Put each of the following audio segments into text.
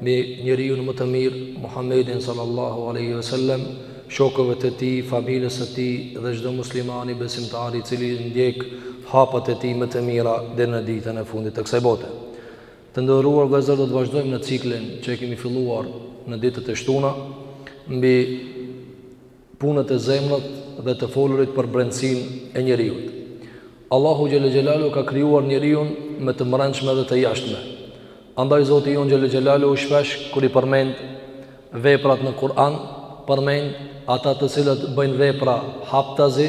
mbi njeriun më të mirë Muhammedin sallallahu alejhi ve sellem, shokëve të tij, familjes së tij dhe çdo muslimani besimtar i cili ndjek hapat e tij më të mira deri në ditën e fundit të kësaj bote. Të nderuar vëllezër, do të vazhdojmë në ciklin që e kemi filluar në ditët e shtuna mbi punët e zemrës dhe të folurit për brendësinë e njeriut. Allahu xhelle xhelaluhu ka krijuar njeriun me të mrendshme dhe të jashtme. Andaj Zoti jonë xhelle xhelaluhu shpesh kur i përmend veprat në Kur'an, përmend ata të cilët bëjnë vepra haptazi,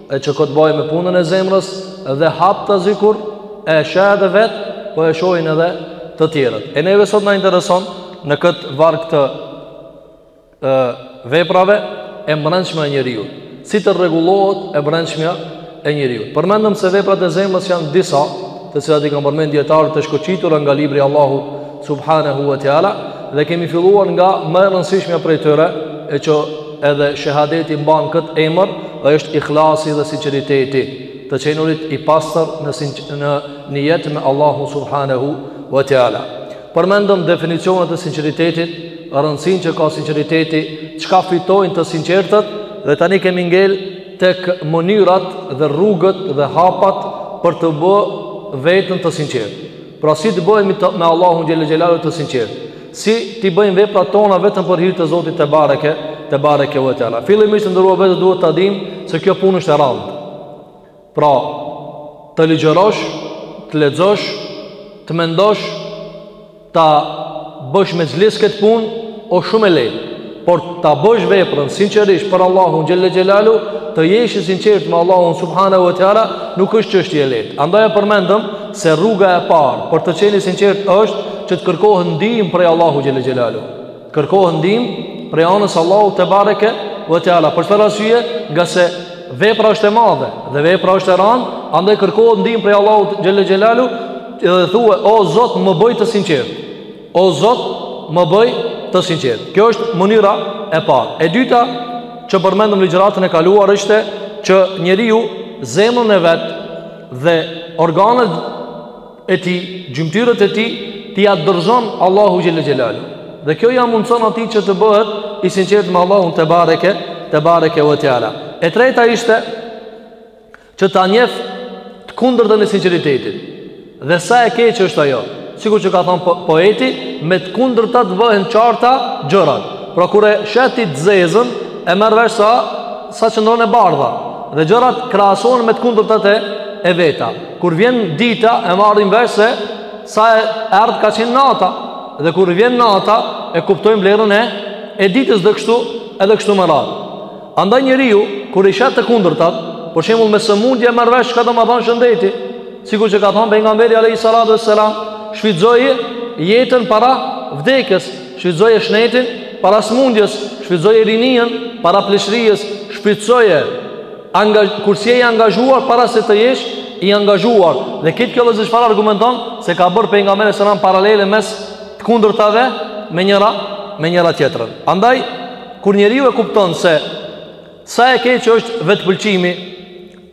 e që ka të bëjë me punën e zemrës dhe haptazi kur e sheh edhe vetë po e shohin edhe të tjerët e neve sot na intereson në këtë varg të e, veprave e mbrendshmja e njeriut si të rregullohet e mbrendshmja e njeriut përmendëm se veprat e zemrës janë disa të cilat i kanë përmend dijetarët të shkoqitura nga libri i Allahut Subhanehu ve teala dhe kemi filluar nga më e rëndësishmja prej tyre e që Edhe shehadeti mban këtë emër, është ihlasi dhe sinqeriteti, të qenurit i pastër në në nijet me Allahun subhanehu ve teala. Përmendëm definicionet e sinqeritetit, rëndësinë që ka sinqeriteti, çka fitojnë të sinqertët dhe tani kemi ngel tek mënyrat dhe rrugët dhe hapat për të bë veten të sinqertë. Pra si të bëhemi të, me Allahun xhelle xhelaluhu të sinqertë? Si t'i bëjmë veprat tona vetëm për hir të Zotit tebareke, tebareke ve teala? Fillimisht të nderuar vetë duhet ta dimë se kjo punë është e randë. Pra, të ligjërosh, të lexosh, të mendosh, ta bësh mexhlis këtë punë, o shumë e lehtë. Por ta bësh veprën sinqerisht për Allahun xhelle xhelalu, të jesh i sinqert me Allahun subhanahu wa taala, nuk është çështje e lehtë. Andaj e përmendëm se rruga e parë për të qenë i sinqert është që të kërkohet ndihmë prej Allahut xhelle xhelalu. Të kërkohet ndihmë prej anës së Allahut tebareke wa taala. Për çfarë arsye? Ngase vepra është e madhe dhe vepra është e randë, andaj kërkohet ndihmë prej Allahut xhelle xhelalu dhe thua o Zot më bëj të sinqert. O Zot, më bëj të sinqert. Kjo është mënyra e parë. E dyta që përmendëm ligjëratën e kaluar është që njeriu zemrën e vet dhe organet e tij, gjymtyrët e tij, t'ia dorëzon Allahut xhelle xhelalu. Dhe kjo ia mundëson atij që të bëhet i sinqert me Allahun tebareke tebareke ve teala. E treta ishte që ta njeh të kundërtën e sinqeritetit. Dhe sa e keqe është ajo, sikur që ka thënë po, poeti, me të kundërtat bëhen të qarta gjërat. Pra kur e shet të zezën, e merr vesh sa sa qëndron e bardha dhe gjërat krahasohen me të kundërtat e e veta. Kur vjen dita, e marrim vesh se sa e errët ka qenë nata dhe kur vjen nata, e kuptojmë vlerën e e ditës dhe kështu edhe kështu me radhë. Andaj njeriu kur i shet të kundërtat, për shembull me sëmundje merr vesh çka domethënë shëndeti, sikur që ka thënë pejgamberi alejhi salatu ues selam, shfrytëzoje jetën para vdekjes, shfrytëzoje shnetin para sëmundjes, shfrytëzoje rininë para pleqërisë, shfrytëzoje angazh kur s'je i angazhuar para se të jesh i angazhuar. Dhe këtë kjo vëllezër çfarë argumenton se ka bërë pejgamberi sallallahu alejhi ue selem paralele mes të kundërtave me njëra me njëra tjetrën. Andaj Kur njeriu e kupton se sa e keqë është vetëpëlqimi,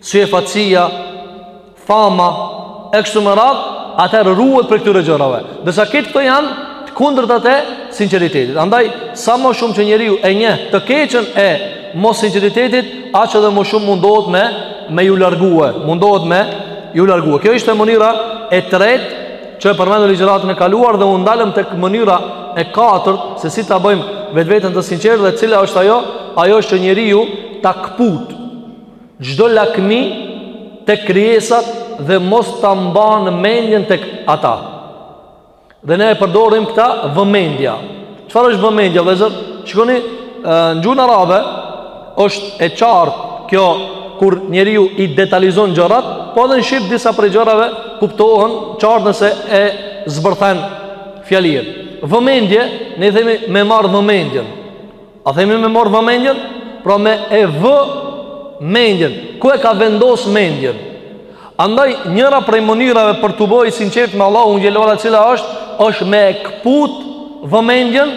syefaqësia, fama, e kështu me radhë, atëherë ruhet prej këtyre gjërave. Ndërsa këtë këto janë të kundërtat e sinqeritetit. Andaj sa më shumë që njeriu e njeh të keqën e mos sinqeritetit, aq edhe më shumë mundohet me me ju largue, mundohet me ju largue. Kjo ishte mënyra e tretë që e përmendëm ligjëratën e kaluar dhe u ndalëm tek mënyra e katërt se si ta bëjmë vetveten të sinqertë dhe cila është ajo? Ajo është që njeriu ta kput çdo lakmi te krijesat dhe mos ta mban mendjen tek ata. Dhe ne e përdorim këtë vëmendja. Çfarë është vëmendja, vëllezër? Shikoni, në gjuhën arabe Është e qartë kjo kur njeriu i detalizon gjërat, po edhe në shqip disa prej gjërave kuptohen qartë nëse e zbërthen fjalën. Vëmendje, ne i themi me e marr vëmendjen. A themi me e marr vëmendjen? Pra me e vë mendjen, ku e ka vendos mendjen? Andaj njëra prej mënyrave për t'u bë i sinqertë me Allahun xhele ue ala cila është është me e kput vëmendjen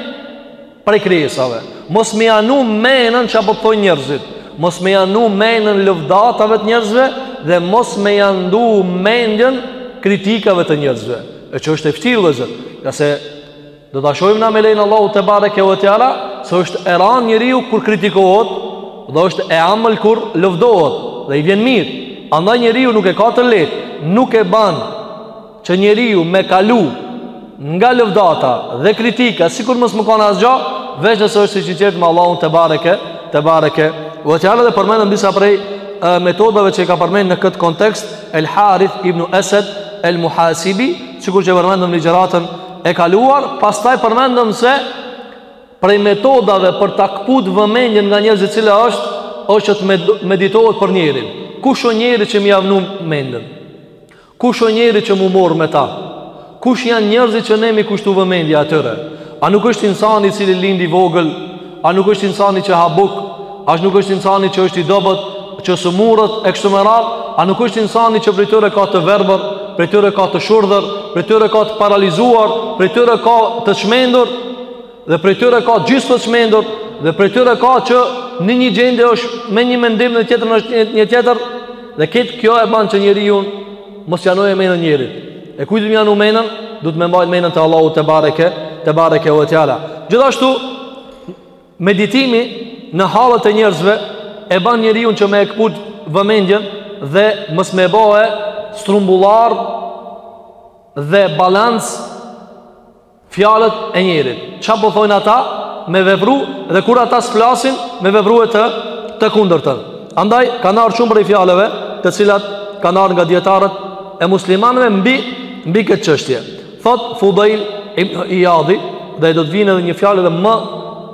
prej krijesave. Mos me ja ndu menën çka po thojnë njerëzit, mos me ja ndu menën lëvdatave të njerëzve dhe mos me ja ndu mendjen kritikave të njerëzve. E kjo është e vështirë vëllezër, ngase do ta shohim na me lejen e Allahut tebareke ue teala, se është e ranë njeriu kur kritikohet dhe është e amël kur lëvdohet dhe i vjen mirë. Andaj njeriu nuk e ka të lehtë, nuk e ban që njeriu me kalu nga lëvdata dhe kritika sikur mos me kon asgjo, veç nëse është i sinqertë me Allahun tebareke, tebareke wa ta'ala dhe përmendëm disa prej metodave që i ka përmend në këtë kontekst El Harith ibn Asad El Muhasibi, sikur që përmendëm në ligjëratën e kaluar, pastaj përmendëm se prej metodave për ta këput vëmendjen nga njerëzit e cila është, është që të meditohet për njerin. Kush o njeri që me ja vnu mendën? Kush o njeri që m'u morr me ta? Kush janë njerëzit që ne m'i kushtu vëmendje atyre? A nuk është insani i cili lindi i vogël? A nuk është insani që ha buk? A nuk është insani që është i dobët, që sëmuret e kështu me radhë? A nuk është insani që prej tyre ka të verbër, prej tyre ka të shurdhër, prej tyre ka të paralizuar, prej tyre ka të çmendur? Dhe prej tyre ka gjysë të çmendur dhe prej tyre ka që në një gjendje është me një mendim në tjetrën është një tjetër dhe këtë kjo e ban që njeriun mos ja vnojë menën njerit. E kujt do me ja vnu menën? Duhet me mbajt menën te Allahu tebareke, tebareke ve teala. Gjithashtu meditimi në hallet e njerëzve e bën njeriu që më e kput vëmendjen dhe mos me e bo strumbullar dhe balans Fjalët e njerit, çka po thonë ata, me vepru dhe kur ata s'flasin, me vepru e të të kundërtën. Andaj kanë ardh shumë prej fjalëve, të cilat kanë ardh nga dijetarët e muslimanëve mbi mbi këtë çështje. Thotë Fudail ibn Iyadi, dhe do të vijë edhe një fjalë edhe më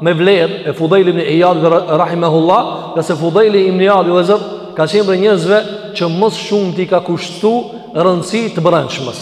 me vlerë e Fudail ibn Iyadi rahimahullah, ngase Fudail ibn Iyadi vllezër ka qenë prej njerëzve që më s'shumti i ka kushtu rëndësi të brendshmes.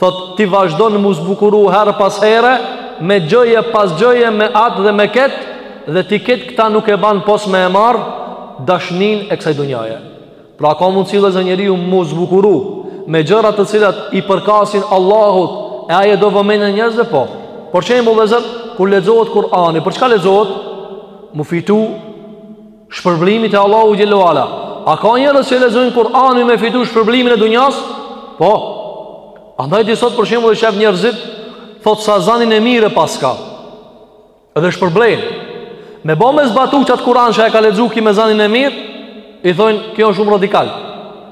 Thotë ti vazhdon m'u zbukuru herë pas here Me gjoje pas gjoje me atë dhe me ketë Dhe ti ketë këtë nuk e ban pos me e marr Dashninë e kësaj dunjaje Pra ka mundësi vllezër njeriu m'u zbukuru Me gjërat të cilat i përkasin Allahut E ai e do vëmendjen e njerëzve po Për shembull vllezër Kur lexohet Kurani Për çka lexohet? M'u fitu Shpërblimet e Allahut Xhele ve Ala A ka njerëz që lexojnë Kuranin me fitu shpërblimin e dunjasë? Po Andaj ti sot për shembull i shef njerëzit Thotë sa zanin e mirë e paska Edhe e shpërblejnë Me bo me zbatu qat Kuran që e ka lexu ky me zanin e mirë I thojnë ky o shumë radikal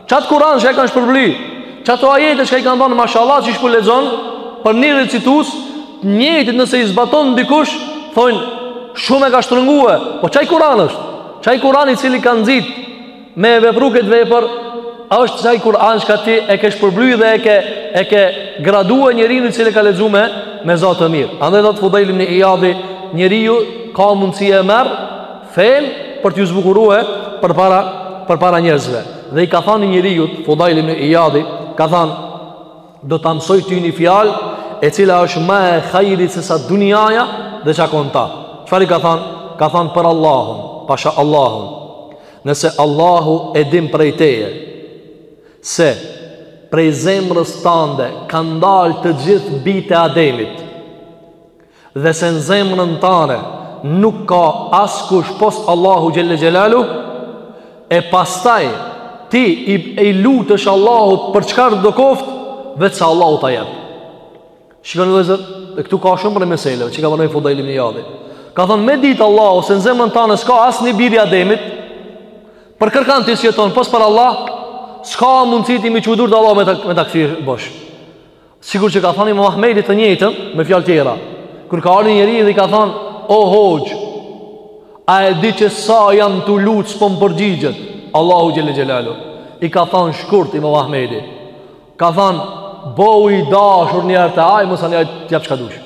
Qat Kuran që e kanë shpërbly Qato ajete që i kanë thanë Mashallah qysh po i lexon Për një recitues Njëjtit nëse i zbaton dikush Thojnë shumë e ka shtrëngue Po qaj Kuran është Qaj Kuran i cili ka nxit Me e vepru këtë vepër A është qaj Kuran çka ti e ke shpërbly dhe e ke, e ke gradue njerin i cili ka lexu me Me za të mirë Andaj thotë Fudejl ibn Ijadi Njeriu ka mundësi e merr Fenë për t'ju zbukurue për para, për para njerëzve. Dhe i ka thanë një njeriut, Fudajl ibn Ijadi, ka thanë, do ta mësoj ty një fjalë, e cila është ma e hajrit sesa dunjaja dhe çka ka n'ta. Çfarë i ka thanë? Ka thanë për Allahun, pasha Allahun. Nëse Allahu e din prej teje, se prej zemrës tande kanë dalë të gjithë bijtë e Ademit, dhe se në zemrën tane nuk ka askush pos Allahu xhele xhelalu e pastaj ti i, i lutesh Allahut për çkardo qoftë veç se Allahu ta jep shikoni vllezër e këtu ka shumë prej meseleve që ka përmend Fudajl ibn Ijadi ka thonë me ditë Allahu se në zemrën tane s'ka asnjë bir i Ademit për kërkan ti s'jeton pos për Allah s'ka mundësi ti me i çu durt e Allahu me ta, me ta kthy bosh Sikur që ka thënë Imam Ahmedi të njëjtën me fjalë tjera. Kur ka ardh një njeri dhe i ka thënë, "O hoxhë, a e di që sa jam tu lut s'po më përgjigjet?" Allahu xhele xhelalu. I ka thënë shkurt Imam Ahmedi. Ka thënë, "Bëhu i dashur një herë te ai, masanej ai të jap çka dush."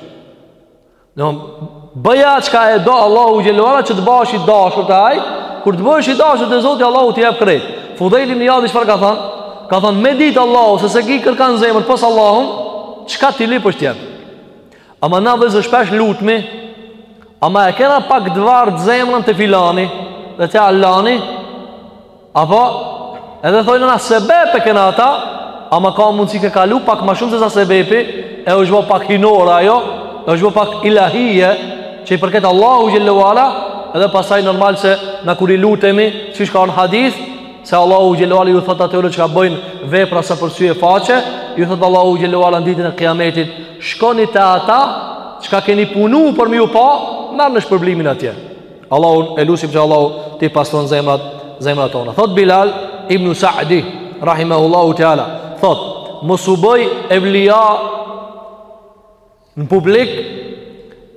Bëja çka e do Allahu xhele ue ala që të bahesh i dashur te ai Kur të bëhesh i dashur te Zoti Allahu të jep krejt Fudajl ibn Ijadi çfarë ka thanë Ka thanë me ditë Allahu se s'e ki kërkan n'zemër pos Allahun Çka t'i lypësh të jep Ama na vllezër shpesh lutmi Ama e kena pak të vartë zemrën te filani Dhe te allani Apo, edhe thojnë na sebep e kena ata, ama ka mundësi kem kalu pak ma shumë se sa sebepi, e është bo pak hyjnore ajo, e është bo pak ilahije, që i përket Allahut xhele ue ala, edhe pastaj normal se na kur i lutemi, siç ka në hadith, se Allahu xhele ue ala ju thotë atyre çka bëjnë vepra sa për sy e faqe, ju thotë Allahu xhele ue ala në ditën e kijametit, shkoni te ata, çka keni punu për me ju pa, merrne shpërblimin atje. Allahun e lusim që Allahu t'i pastron zemrat, zemrat tona. Thotë Bilal ibn Sa'di, rahimahullahu ta'ala, thotë, mos u bëj evlija në publik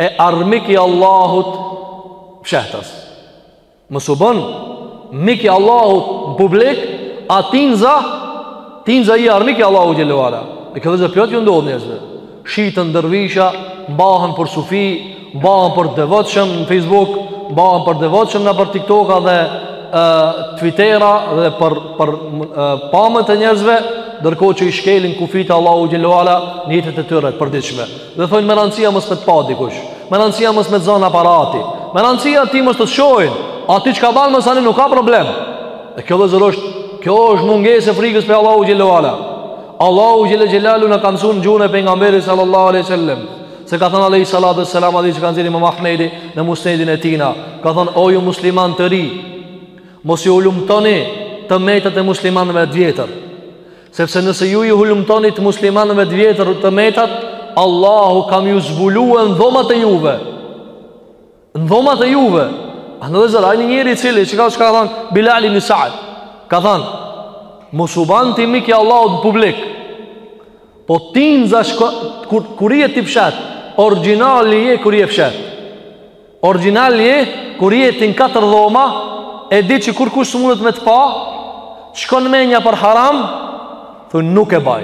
e armik i Allahut fshehtas. Mos u bën mik i Allahut në publik, a tinza, tinza armik i Allahut xhele ue ala. E këta vllezër po ju ndodh njerëzve. Shiten dërvisha, mbahen për sufi, mbahen për të devotshëm në Facebook, mbahen për të devotshëm nëpër TikToka dhe e, Twittera dhe për për e, pamjet e njerëzve, ndërkohë që i shkelin kufijtë e Allahut xhele ue ala në jetën e tyre të përditshme. Dhe thonë me rëndësi â mos me të pa dikush. Me rëndësi â mos me të zan aparati. Me rëndësi â ty mos të shohin. A ti çka ban masanej nuk ka problem. E kjo vllezër asht, kjo është mungesë e frikës prej Allahut xhele ue ala. Allahu xhele xhelaluhu na ka mësuar në gjuhën e pejgamberit sallallahu alaihi wasallam. Se ka thanë alaihi salatu wassalam hadith që ka nxjerrë Imam Ahmedi në musnedin e tij. Ka thonë o ju musliman të ri, mos ju hulumtoni të metat e muslimanëve të vjetër. Sepse nëse ju i hulumtoni të muslimanëve të vjetër të metat, Allahu ka m'ju zbulu n'dhomat e juve. Në dhomat e juve A ne vllezër, a një njeri i cili Që ka që ka thanë, Bilal ibni Sad Ka thanë, mos u ban ti mik i Allahut në publik Po tinza shko Kur, kur je ti fshet Origjinali je kur je fshet Origjinali je Kur je ti në katër dhoma E di që kurkush s'munet me të pa Shkon menja për haram Thu nuk e baj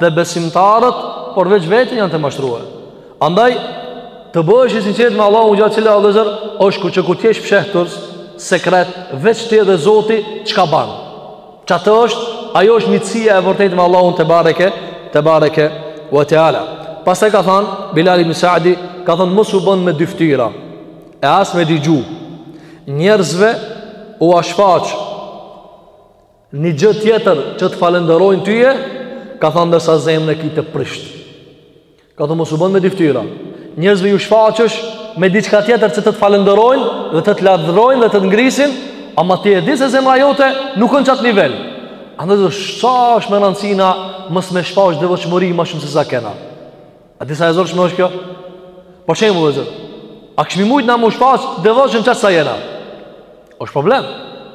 dhe besimtarët por veç veten janë tu e mashtruar. Andaj të bëhesh i sinqert me Allahun xhele xhelaluhu është kur që kur ti je fshehtur sekret veç ti dhe Zoti çka ban. Qatë është, ajo është miqësia e vërtetë me Allahun tebareke, tebareke wa taala. Pastaj ka thanë Bilal ibn Sa'di, ka thanë mos u bën me dy fytyra e as me dy gjuhë. Njerëzve ua shfaq Një gjë tjetër që të falenderojnë tyje, ka thanë ndërsa zemrën e ki të prishtë. Ka thënë mos u bon me dy ftyra. Njerëzve ju shfaqësh me diçka tjetër që të të falenderojnë dhe të të lavdërojnë dhe të të ngrisin, ama ti e di se zemra jote nuk ë n'qat nivel. Andaj sa është me randsi na mos me shfaq devotshmëri ma shumë se sa kena. A e di sa e zorshme është kjo? Po shembull vllezër A kishmi mujtë na mu shfaq të devotshëm qatë sa jena është problem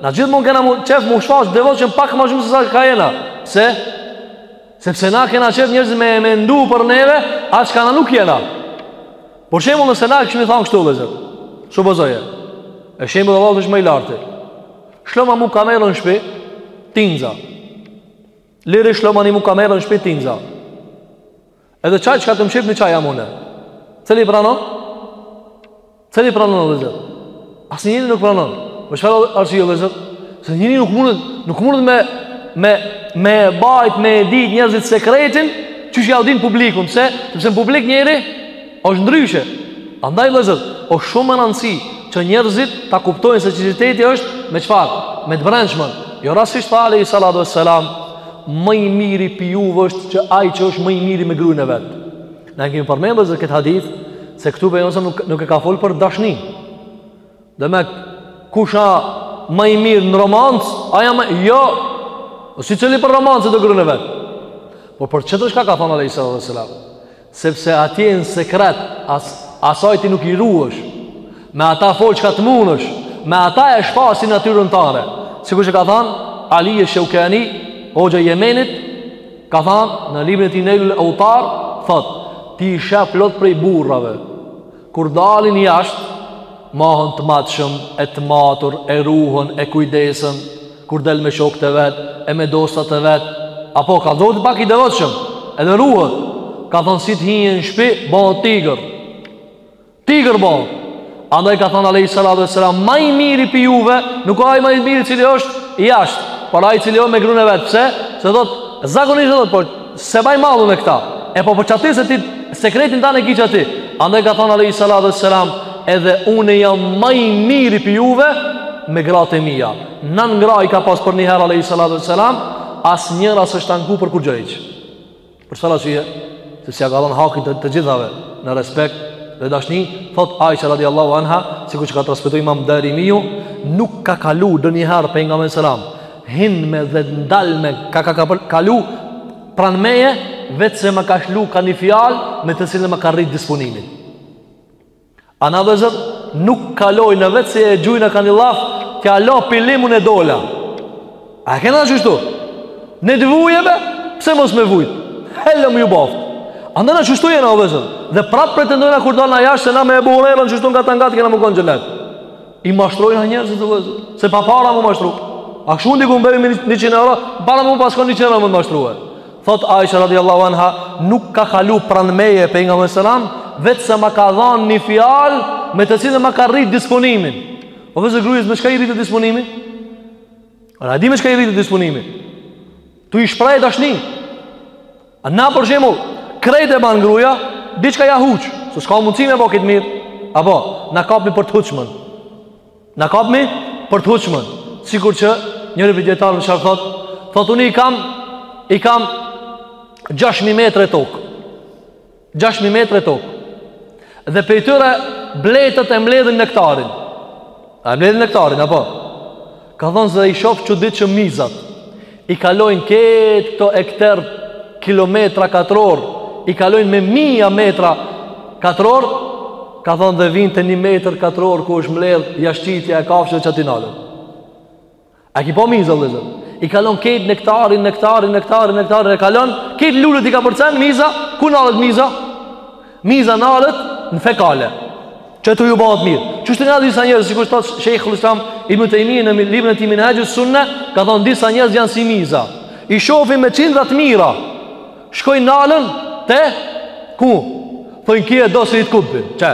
Na gjithë mund kena qef mu shfaq të devotshëm pak ma shumë se çka jena Se Sepse na kena qef njerëz me e mendu për neve Ata çka na nuk jena Po shembull nëse na kishmi thanë kështu vllezër Supozoje E shembull vllezër shembull i lartë Shloma mu kamerën n'shpi Tinza Lirë shlomani mu kamerën n'shpi Tinza Edhe qaj që ka të mqip në qaj jam une. Cili pranon? Cili pranon o vllezër? Asnjëri nuk pranon. Për çfarë arsye o vllezër? Se njëri nuk mundet, nuk mundet me, me, me bajt, me e ditë njerëzit sekretin, që që ja u dinë publikun. Se, sepse në publik njëri, Oshtë ndryshe. Andaj vëllezër, oshtë shumë me randësi që njerëzit ta kuptojnë se sinqeriteti është me çfarë? Me të brendshmën. Jo rastësisht tha alaihi salatu wassalam, më i miri pi juve është që ai që është më i miri me gruën e vet. Na kemi përmend vëllezër këtë hadith se këtu bejon se nuk nuk e ka fol për dashni. Demek kush a ma i mirë në romancë, aja më jo. O secili për romancë do gruën e vet. Po për qetë çka ka thonë alaihi salatu wassalam. Sepse atje në sekret asaj ti nuk i ruësh Me ata fol çka të munësh Me ata e shfaq natyrën tane Sikur që ka than Ali esh Sheukani hoxha i Jemenit Ka than në librin e tij Nejlul Eutar Thot Ti i sheh plot prej burrave Kur dalin jashtë, mahen të matshëm, e të matur, e ruhen, e kujdesen, kur del me shokët e vet, e me dostat e vet, apo ka Zoti pak i devotshëm, edhe ruhet, ka thonë si të hinë në shpi, bohet tigër, tigër bohet, andaj ka thonë alejhi salatu ve selam, ma i miri pi juve, nuk o ai ma i miri cili është jashtë, por ai cili o me grun e vet, pse? Se thotë, zakonisht dhe thotë, po, Se baj mallë me këta E po po çati se ti sekretin tan e ki qaty Andaj ka thonë alejhi salatu ve selam Edhe unë jam ma i miri pi juve Me gratë e mija Nan gra i ka pas përnjëherë alejhi salatu ve selam Asnjëra s'është anku për kurgjo hiç Për ç'arsye Se ia ka dhonë hakin të, të gjithave Në respekt dhe dashni Thot Aisha radiallahu anha Sikur që ka transmetu imam Tirmidhiu Nuk ka kalu ndonjëherë Pejgamberi alejhi selam hin me dhe ndal me u ka ka ka për kalu pran meje veç se ma ka gju ka ni fjal me të cilën më ka rrit disponimin a na o vllazën nuk kalojna veç se e gjujna ka ni llaf ka la pilimun e dola a e kena qështu njet i vujëve pse mos me vujt helëm ju baftë andaj na qështu jena o vllazën dhe prap pretendojna kur dalna jashtë se na me e buhurejlën qështu ngat e ngat kena me konë xhenet I mashtrojna njerëzit o vllazën Se pa para m'u mashtru A kshtu dikun berri me njëqind euro Para m'u paskan njëqind euro me t'mashtru Thot Aisha radiallahu anha Nuk ka kalu pran meje Pejgamberi alejhi selam Veç se ma ka dhanë një fjal Me të cilën ma ka rritë disponimin O vllazën grujës me çka i rritet disponimin A di me çka i rritet disponimin Tu i shpreh dashni. A na për shembull, krejt e ban gruaja, diçka ia huq, se s'ka mundësi me bo krejt mirë. Apo, na kapmi për të huqmen. Na kapmi për të huqmen. Sikur që njëri prej dijetarëve çka thot? Thot unë i kam i kam 6000 metra tokë. 6000 metre tokë. Dhe prej tyre bletët e mbledhin nektarin. A e mbledhin nektarin apo? Ka thënë se i shoh çudit që mizat i kalojnë ketë këto hektar kilometra katror, i kalojnë me mija metra katror, ka thënë dhe vinë te një metër katror ku është mbledh jashtitja e kafshëve qaty nalen. A ki pa miza, vëllezër? I kalon krejt nektarin, nektarin, nektarin, nektarin, e kalon, krejt lulet i kapërcen, miza, ku nalet miza? Miza nalet në fekale, qaty ju bahet mirë. Qështu janë disa njerëz, sikur thotë Shejhul Islam Ibn Tejmije në librin e tij Minhaxhus Sunne, ka thonë disa njerëz janë si miza. I shofin me qindra t'mira, shkojnë nalen, te, ku? Thojnë ky e do Sejid Kutbin, qe?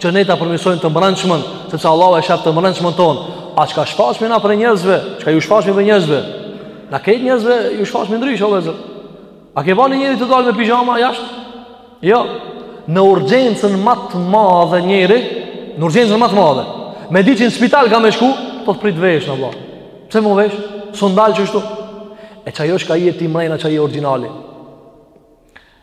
që ne ta përmirësojmë të mbrëndshmën, sepse Allahu e shef të mbrëndshmën tonë. A çka shfaqmi na para njerëzve? Çka ju shfaqmi para njerëzve? Na krejt njerëzve ju shfaqmi ndryshe vëllazër. A ke pa një njeri të dalë me pizhama jashtë? Jo. Në urgjencën më të madhe njeri, në urgjencën më të madhe. Me ditë që në spital ka me shku, thotë prit t'veshna vlla. Pse m'u vesh? S'un dal qështu. E qajo çka je ti mrena qaj je origjinali.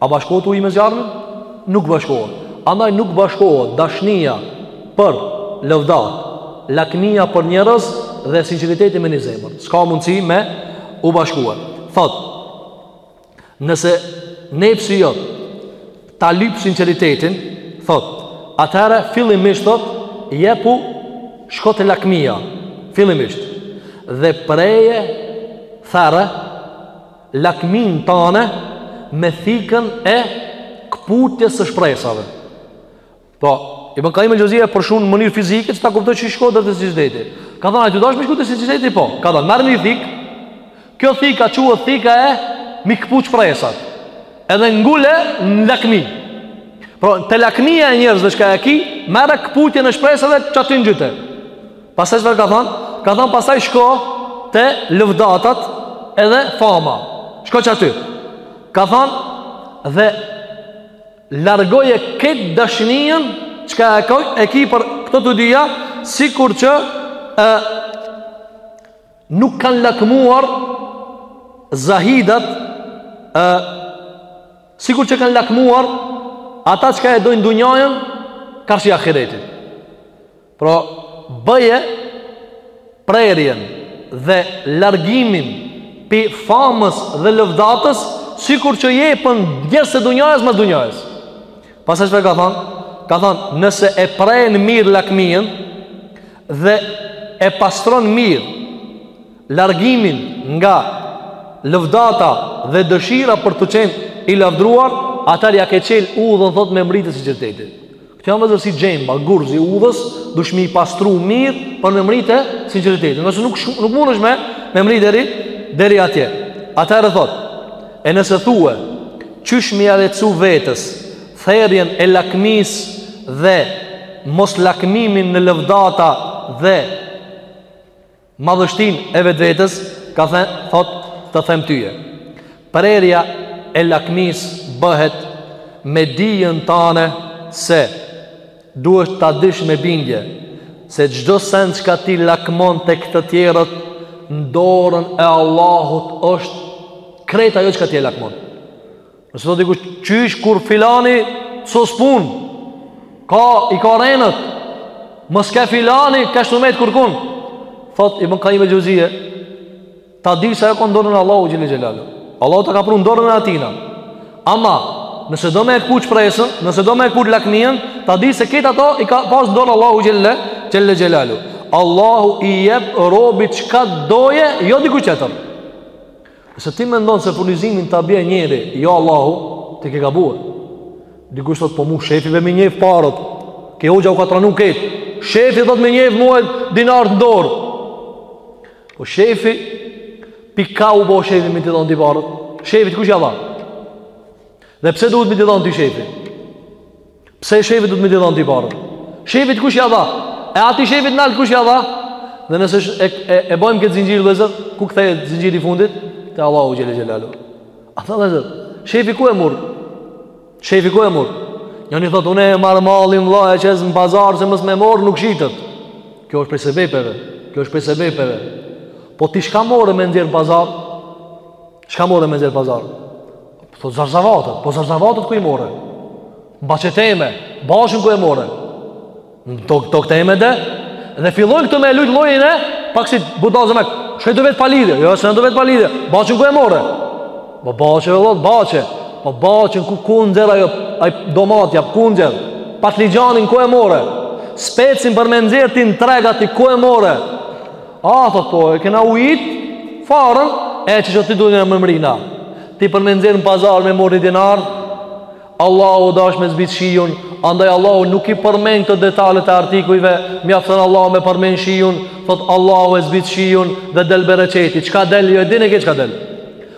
A bashkohet uji me zjarmin? Nuk bashkohet. Andaj nuk bashkohet dashnia për lëvdata, lakmia për njerëz dhe sinqeriteti me një zemër. S'ka mundësi me u bashkue. Thot, nëse nefsi jot ta lyp sinqeritetin, thot, atëherë fillimisht thot, jepu shko te lakmia, fillimisht. Dhe preje therre lakminë tane me thikën e këputjes së shpresave. Pra, Ibn Kajim Xhevzia e përshkruan në mënyrë fizike, që ta kuptojsh qysh shkohet te sinqeriteti. Ka thënë, a ti dash me shku te sinqeriteti? Po, ka thënë, merr një thikë, kjo thikë quhet thika e me i këputë shpresat, edhe ngule në lakmi. Pra, te lakmija e njerëzve çka e ki, merre këputjen e shpresave qaty ngjite. Pastaj çfarë ka thënë? Ka thënë pastaj shko te lëvdatat edhe fama. Shko qaty. Ka thënë dhe largoje këtë dashninë çka e ka e ki për këto të dyja sikur që e nuk kanë lakmuar zahidat e sikur që kanë lakmuar ata çka e dojnë dunjajën karshi ahiretit Pra, bëje prerjen dhe largimin pi famës dhe lëvdatës, sikur që jepen njerëzit e dunjajës mas dunjajës. Pastaj çfarë ka thonë? Ka thonë, nëse e pren mirë lakmijën dhe e pastron mirë largimin nga lëvdata dhe dëshira për të qenë i lavdruar, atër ja ke qelë udhën thotë me mri te sinqeriteti. Këto janë vëllezër si gjemba, gurëz të udhës, dush me i pastru mirë për me mri te sinqeriteti. Nëse nuk, nuk mundesh me, me mri deri, deri atje. Atëherë thot, e nëse thue, qysh me ja lehtësu vetes, therjen e lakmisë dhe mos lakmimin në lëvdata dhe Madhështinë e vetvetës Ka thotë, të them tyje Prerja e lakmisë bëhet Me dijen tane Se duhet ta dish me bindje Se çdo sen çka ti lakmon tek të tjerët N'dorën e Allahut është Krejt ajo çka ti e lakmon Nëse thotë dikush qysh kur filani s'osht punë. Ka i ka rrenët. Mos ke filani kështu met kurkun. Thot Ibn Qayyim al-Juzeyy, ta dish se ajo ka në dorën e Allahut xhel-le xhelaluhu. Allahu ta ka prun n'dorën e atina. Ama nëse do me e kput shpresën, nëse do me e kput lakminë, ta dish se këta ato i ka pas n'dorë Allahu xhel-le xhelaluhu. Allahu i jep robit çka doje, jo dikush tjetër. Nëse ti mendon se furnizimin ta bje njeri, jo Allahu, ti ke gabuar. Dikush thot po mu shefi be m'i jep paret. Ke hoxha u ka tranu ket. Shefi thot m'i jep mu dinarët në dorë. Po shefi pi ka u bo shefi me t'i dhon ty paret. Shefit kush ja dha? Dhe pse duhet me t'i dhon ty shefi? Pse shefi duhet me t'i dhon ty pare? Shefit kush ja dha? E atij shefit nalt kush ja dha? Dhe nëse e, e, e bëjmë këtë zinxhir vëllazër, ku kthehet zinxhiri i fundit? Te Allahu xhel-le xhelaluhu. A tha vëllazër, shefi ku e mor? Shefi ku e mor? Njoni thot unë e marr mallin vëlla e qes në pazar se mos me marr nuk shitet. Kjo është prej sebepeve. Kjo është prej sebepeve. Po ti çka more me nxjerr n'pazar? Çka more me nxjerr n'pazar? Po zarzavatet, po zarzavatet ku i more? N'bahçe teme, bahçen ku e more? N'tokë, tokë teme de? Dhe fillojnë këtu me e lujtë lojën e, pak si budallë, m'çka je tu vet pa lidhje? Jo, s'jam tu vet pa lidhje, bahçen ku e more? Po bahçen, dhe bahçen, po bahçen ku kundër, ajo, aj domatja kundër, patligjanin ku e more? Specin për me nxjerr ti në treg, ti ku e more? A, thot po, e kena ujit, farën, e qe çka po du me mrri na. Ti për me nxjerr në pazar me marr ni dinar, Allahu u dash me zbit shijun, andaj Allahu nuk i përmen këto detalet e artikujve, mjafton Allahu me përmen shijun, thot Allahu e zbit shijun dhe del bereqeti. Çka del, jo e din e ke çka del.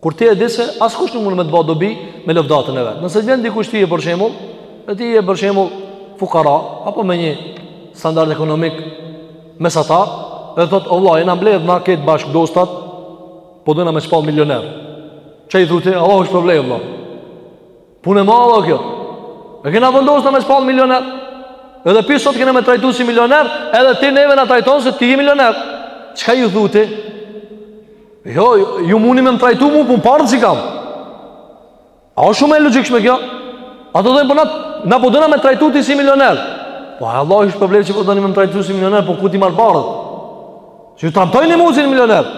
Kur ti e di se askush nuk mund me të bëjë dobi me lëvdatën e vet. Nëse vjen dikush ti je për shembull, e ti je për shembull fukara apo me një standard ekonomik mesatar, dhe thot o vlla jena mbledh na krejt bashkë dostat, po dona me t'shpall milioner. Çka i thu ti, "Hallall ishte prej." Punë e madhe kjo. E kena vendos na me t'shpall milioner. Edhe pi sot kena me t'trajtu si milioner, edhe ti neve na trajton se ti je milioner. Çka ju thu ti? Jo, ju muni me më trajtu mu, po paret s'i kam. A është shumë e logjikshme kjo? A do t'thom po na na po dona me t'trajtu ty si milioner. Po hallall ish prej vllezër që po doni me më trajtu si milioner, po ku t'i marr paret? Që ju trajtoj një muzin milioner.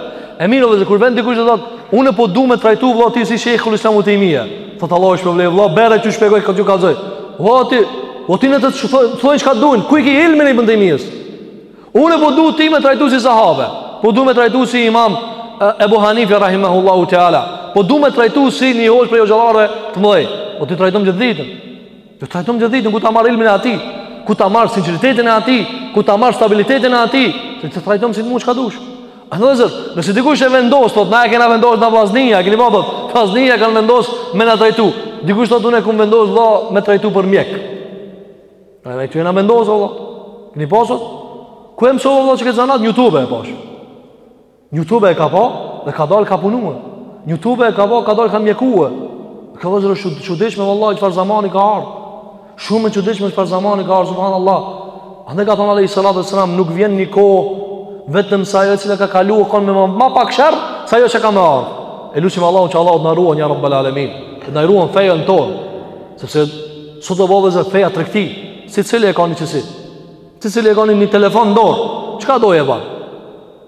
E mirë, dhe kur vjen dikush dhe thot, unë po du me trajtu vlla ti si shejhul islam Ibn Tejmije. Thot vallah është problem, vlla bre që shpegoj këtë ju kalzoj. Vlla ti, vlla ti le të thojnë çka duen, ku e ki ilmin e Ibn Tejmijes? Unë po du ti me trajtu si sahabe, po du me trajtu si imam Ebu Hanife, rahimahullahu teala, po du me trajtu si një hoxhë prej hoxhallarëve të mëdhej, po të trajtojmë gjithë ditën. Do të trajtojmë gjithë ditën ku ta marr ilmin e atij, ku ta marr sinqeritetin e atij, ku ta marr stabilitetin e atij, do të trajtojmë si të mund çka dush. A do të thotë, nëse dikush e vendos, thotë, na e kena vendosur në Vllaznia, e keni vënë thotë, Vllaznia kanë vendos me na trajtu. Dikush thotë unë kam vendos vlla me trajtu për mjek. Pra ai ty na vendos valla. Keni pasur? Ku e mësove vlla qët zanat? Në YouTube e pash. YouTube e ka pa dhe ka dalë ka punuar. YouTube e ka pa ka dalë ka mjekuar. Ka vllezër shumë çuditshme vallahi çfarë zamani ka ardhur. Shumë çuditshme çfarë zamani ka ardhur subhanallahu. Andaj ka thonë alejhi salatu ve selam nuk vjen një kohë vetëm sa ajo e cila ka kaluar kon me ma pak sherr sa ajo që ka me ardhur. E lutim Allahun që Allahu të na ruan ja Rabbul Alamin. Të na ruan fejen tonë. Sepse sot u bo vllezër feja tregti. Secili e ka një çesi? Secili e ka një telefon dorë? Çka do e bën?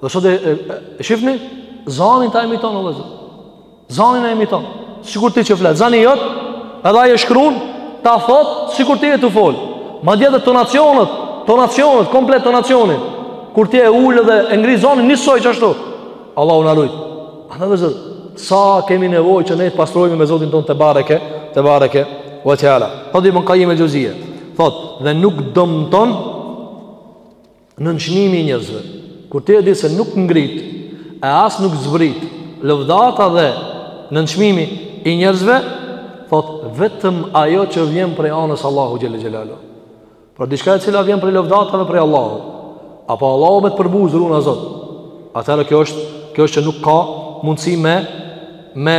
Dhe sot e, e, e shifni, zanin ta imiton, o vllezër. Zanin e imiton. Sikur ti që flet, zani jot, edhe ai e shkrun, ta thotë, sikur ti je tu fol. Madje edhe tonacionet, tonacionet, komplet tonacionet. Kur ti e ul dhe e ngri zanin, njësoj qashtu. Allahu na rujtë. Andaj vllezër, sa kemi nevoj që ne të pastrohemi me zotin tonë tebareke, tebareke ve teala. Thot Ibn Kajim el Xheuzije. Thot, dhe nuk dëmton, nënçmimi i njerëzve. Kur ti e di se nuk ngrit e as nuk zbrit lëvdata dhe nënçmimi i njerëzve, thot vetëm ajo që vjen prej anës Allahu xhele xhelaluhu. Pra diçka e cila vjen prej lëvdatave prej Allahu. Apo Allahu me të përbuz runa Zot. Atëherë kjo është kjo është që nuk ka mundësi me me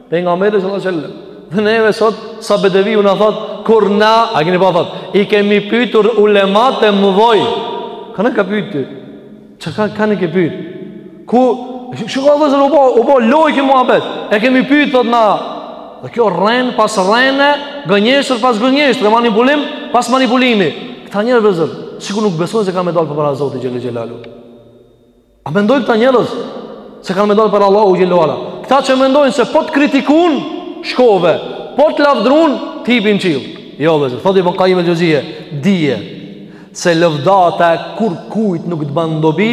Pejgamberi alejhi selam Dhe neve sot Sa bedevi po na thot Kur na A kini pa thot I kemi pytur ulemat e mëdhej Kanë ke pyt Çka, kanë ke pyt Ku Shiko vllezër u bo U bo lojë ky muhabet E kemi pyt thot na Dhe kjo rren pas rrene Gënjeshtër pas gënjeshtër E manipulim pas manipulimi Këta njerëz vllezër sikur nuk besojnë se ka me dalë përpara Zotit xhele xhelaluhu A mendojnë këta njerëz se kanë me dalë para Allahu xhele ve ala? Këta që mendojnë se po të kritikun, shkove, po të lavdrun, t'hipin n'qill. Jo, vllezër, thot Ibn Kajim el Xheuzije, dije, se lëvdata e kurkujt nuk të ban dobi,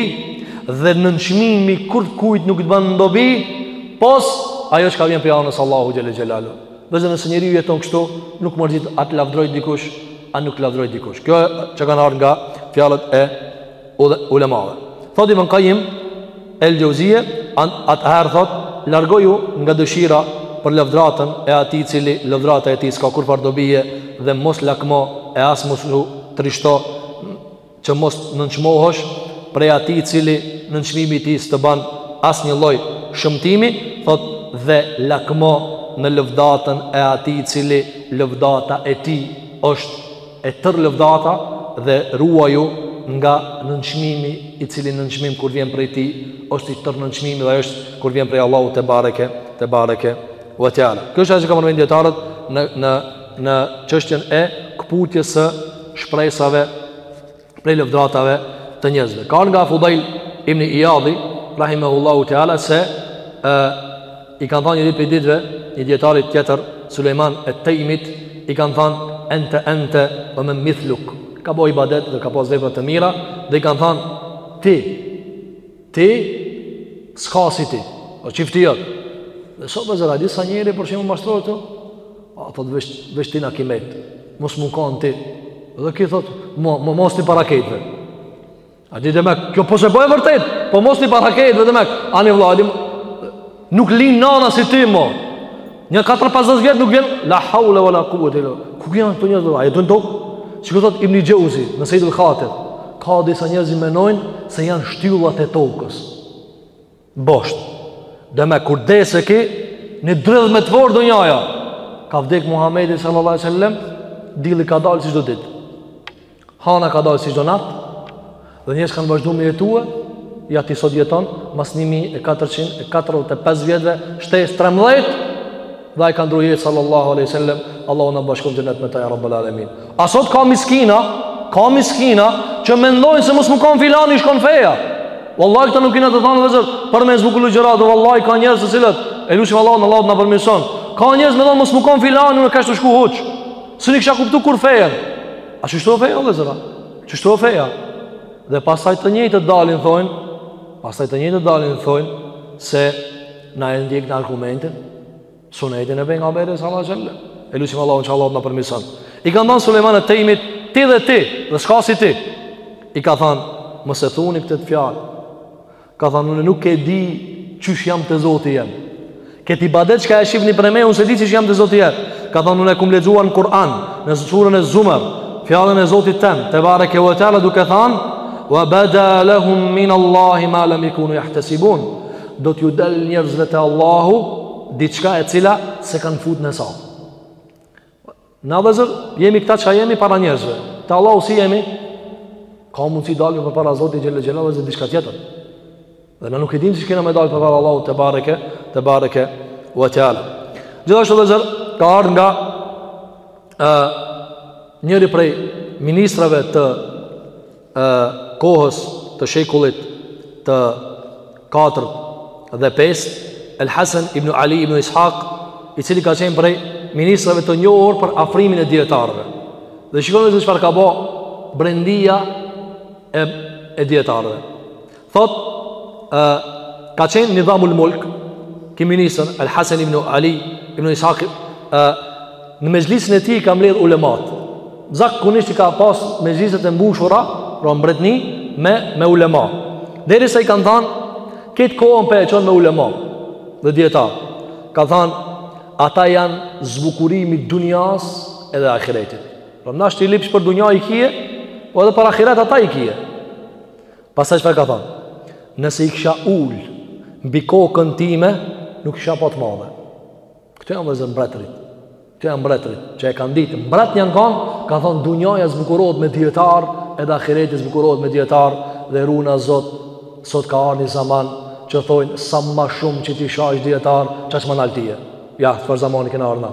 dhe nënçmimi i kurkujt nuk të ban dobi, pos, ajo çka vjen prej anës Allahu xhele ve ala. Vllezër, nëse njeriu jeton kështu, nuk mërzitet a të lavdroj dikush, a nuk t'lavdroj dikush. Kjo e që kanë arë nga fjalët e ulemave. Thot Ibn Kajim el-Xheuzije, atëherë thot, largoju nga dëshira për lëvdratën e atij i cili lëvdrata e tij s'ka kurrfarë dobie dhe mos lakmo e as mos u trishto që mos nënçmohesh prej atij i cili nënçmimi i tij s'të ban asnjë lloj shëmtimi, thot dhe lakmo në lëvdatën e atij i cili lëvdata e tij është e tërë lëvdata dhe ruaju nga nënçmimi i cili nënçmim kur vjen prej tij është i tërë nënçmimi dhe është kur vjen prej Allahut tebareke tebareke ve teala kjo është ajo që kanë përmend dijetarët në, në, në çështjen e këputjes së shpresave prej lëvdratave të njerëzve. Ka ardh nga Fudajl ibn Ijadi, rahimahullahu teala se e, i kanë thënë një ditë prej ditëve një dijetarit tjetër Sulejman et-Tejmit i kanë thënë ente ente ve men mithluk ka bo ibadet dhe ka pas vepra të mira dhe i kanë thënë ti ti s'ka si ti o çifti jot dhe sot po vëllezër disa njeri për shembull mashtrohet A thot veç veç ti na ke met. Mos me kanë ti. Dhe ky thot, "Mo, mo mos ni para këtyne." A di demek, kjo po është e vërtetë, po mos ni para këtyne demek. Ani vllai, nuk lind nana si ti mo. Një katër pesëqind vjet nuk vjen la haule ve la kuvvete il-la bil-lah. Ku janë këto njerëz do? A jetojnë në tokë? Sikur thot Ibn Xheuzi në Sajdul-Hatir, ka disa njerëz që mendojnë se janë shtyllat e tokës. Bosht. Demek kur vdes ky, dridhet e tërë dynjaja. Ka vdek Muhammedi sallallahu alejhi ve sel-lem, dilli ka dalë si çdo ditë. Hana ka dalë si çdo natë. Dhe njerëzit kanë vazhdu me jetue, ja ti sot jeton mas 1445 vjetëve, shtesë 13 Dhe ai ka ndru jetë sallallahu alejhi ve sel-lem Allahu na bashkoftë në xhenet me ta ja rabbel alemin A sot ka miskina Ka miskina Që mendojnë se mos me kanë filani shkon feja Wallahi këta nuk kena t'i thanë vllezër Për me zbukullu gjërat dhe wallahi ka njerëz të cilët E lusim Allahun Allahu na përmirësoftë Ka njerëz që thonë mos me kanë filani unë kisha shku huq S'e kisha kuptu kur fenë A qishtu o feja vllezër Qishtu o feja Dhe pasaj të njëjtë dalin thonë Pasaj të njëjtë dalin thonë Se Na e ndjekim argumentin Sunetin e pejgamberit sallallahu alejhi ve sel-lem E lusim Allahun që Allahu të na përmirëson I kanë thanë Sulejman et-Tejmit Ti dhe ti Dhe s'ka si ti U ka thanë Mos e thuni këtë fjalë Ka thanë Unë nuk e di Qysh jam te Zoti jem Këtë ibadet që ka e shihni prej meje Unë s'e di qysh jam te Zoti jem Ka thanë Unë e kam lexuar në Kur'an Në suren Ez-Zumer Fjalën e Zotit tem Tebareke ve teala duke thanë Ve beda lehum min Allahi ma lem jekunu jahtesibun do t'ju del njerëzve te Allahu diçka e cila s'e kanë fut në hesap. Na vllezër, jemi këta çka jemi para njerëzve. Te Allahu si jemi, ka mundësi dalim përpara Zotit xhel-le xhelaluhu diçka tjetër. Dhe na nuk e dimë qysh kena me dalë përpara Allahut tebareke, tebareke ue teala. Gjithashtu vllezër, ka ardhë nga uh, njëri prej ministrave të e kohës të shekullit të katërt dhe pestë, El Hasan ibn Ali ibn Ishaq, i cili ka qenë prej ministrave të njohur për afrimin e dijetarëve. Dhe shikoni se çfarë ka bë brendia e e dijetarëve. Thot, e, ka qenë Nidhamul Mulk, ky ministër, El Hasen ibn Ali, ibn Ishaqi, e, në mexhlisin e tij ka mbledh ulemat. Zakonisht i ka pas mexhliset e mbushura, pra mbretni, me, me ulema. Derisa i kanë thanë, krejt kohën po e çon me ulema, dhe dijetarë. Ka thanë, ata janë zbukurimi i dunjas edhe ahiretit. Pra n'dashtë i lypsh për dunja i kije, po edhe për ahiret ata i kije. Pastaj çfarë ka thënë? Nëse i kisha ul mbi kokën time, nuk kisha pa të madhe. Këto janë vllezër mbretërit. Këto janë mbretërit që e kanë ditë. Mbret janë kanë, ka thonë dunjaja zbukurohet me dijetarë, edhe ahireti zbukurohet me dijetarë dhe runa Zot sot ka ardhur një zaman që thonë sa më shumë që t'i shash dijetarët, qaq ma nalt je. Ja, çfarë zamani kena ardh na.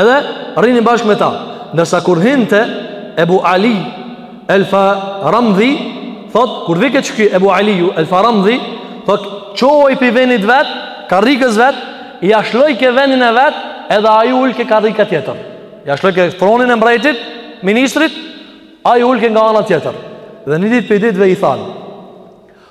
Edhe rrinin bashkë me ta. Ndërsa kur hinte Ebu Ali El Faramdhi, thot kur vike qiky Ebu Aliu El Faramdhi, thot çohi pi venit vet, karrikës vet, ia lshojke vendin e vet, edhe ai ul ke karrika tjetër. Ia lshojke fronin e mbretit, ministrit, ai ulke nga ana tjetër. Dhe një ditë pi ditëve i thanë,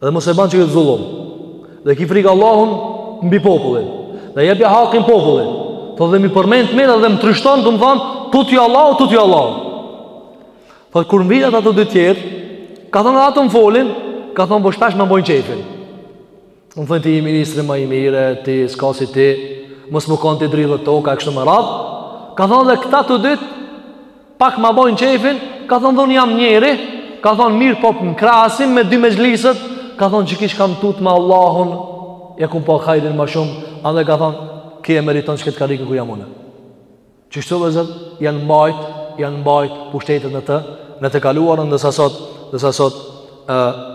Dhe mos e ban qikët zullum Dhe ki frikë Allahun mbi popullin Dhe jepja hakin popullit Thot edhe m'i përmend të metat dhe më trishton tu më than Tutju Allahut, tutju Allahut Thot kur m'vijn ato të dy tjerë Ka thonë ato më folin Ka thonë po shpesh më bojnë qejfin Më thonë ti je ministri ma i mirë Ti s'ka si ti Mos me kanë ti dridhet toka e kështu me radhë Ka thonë dhe këta të dytë pak ma bojnë qejfin, ka thonë edhe unë jam njeri, ka thonë mirë po në krahasim me dy mexhliset, ka thonë qiky që m'ka tutë me Allahun, ja kam pa hajrin ma shumë, edhe ka thonë, ky e meriton qikët karrikë ku jam unë. Qështu vllezër, janë mbajt, janë mbajt pushtetet në të, në të kaluarën ndërsa sot, ndërsa sot,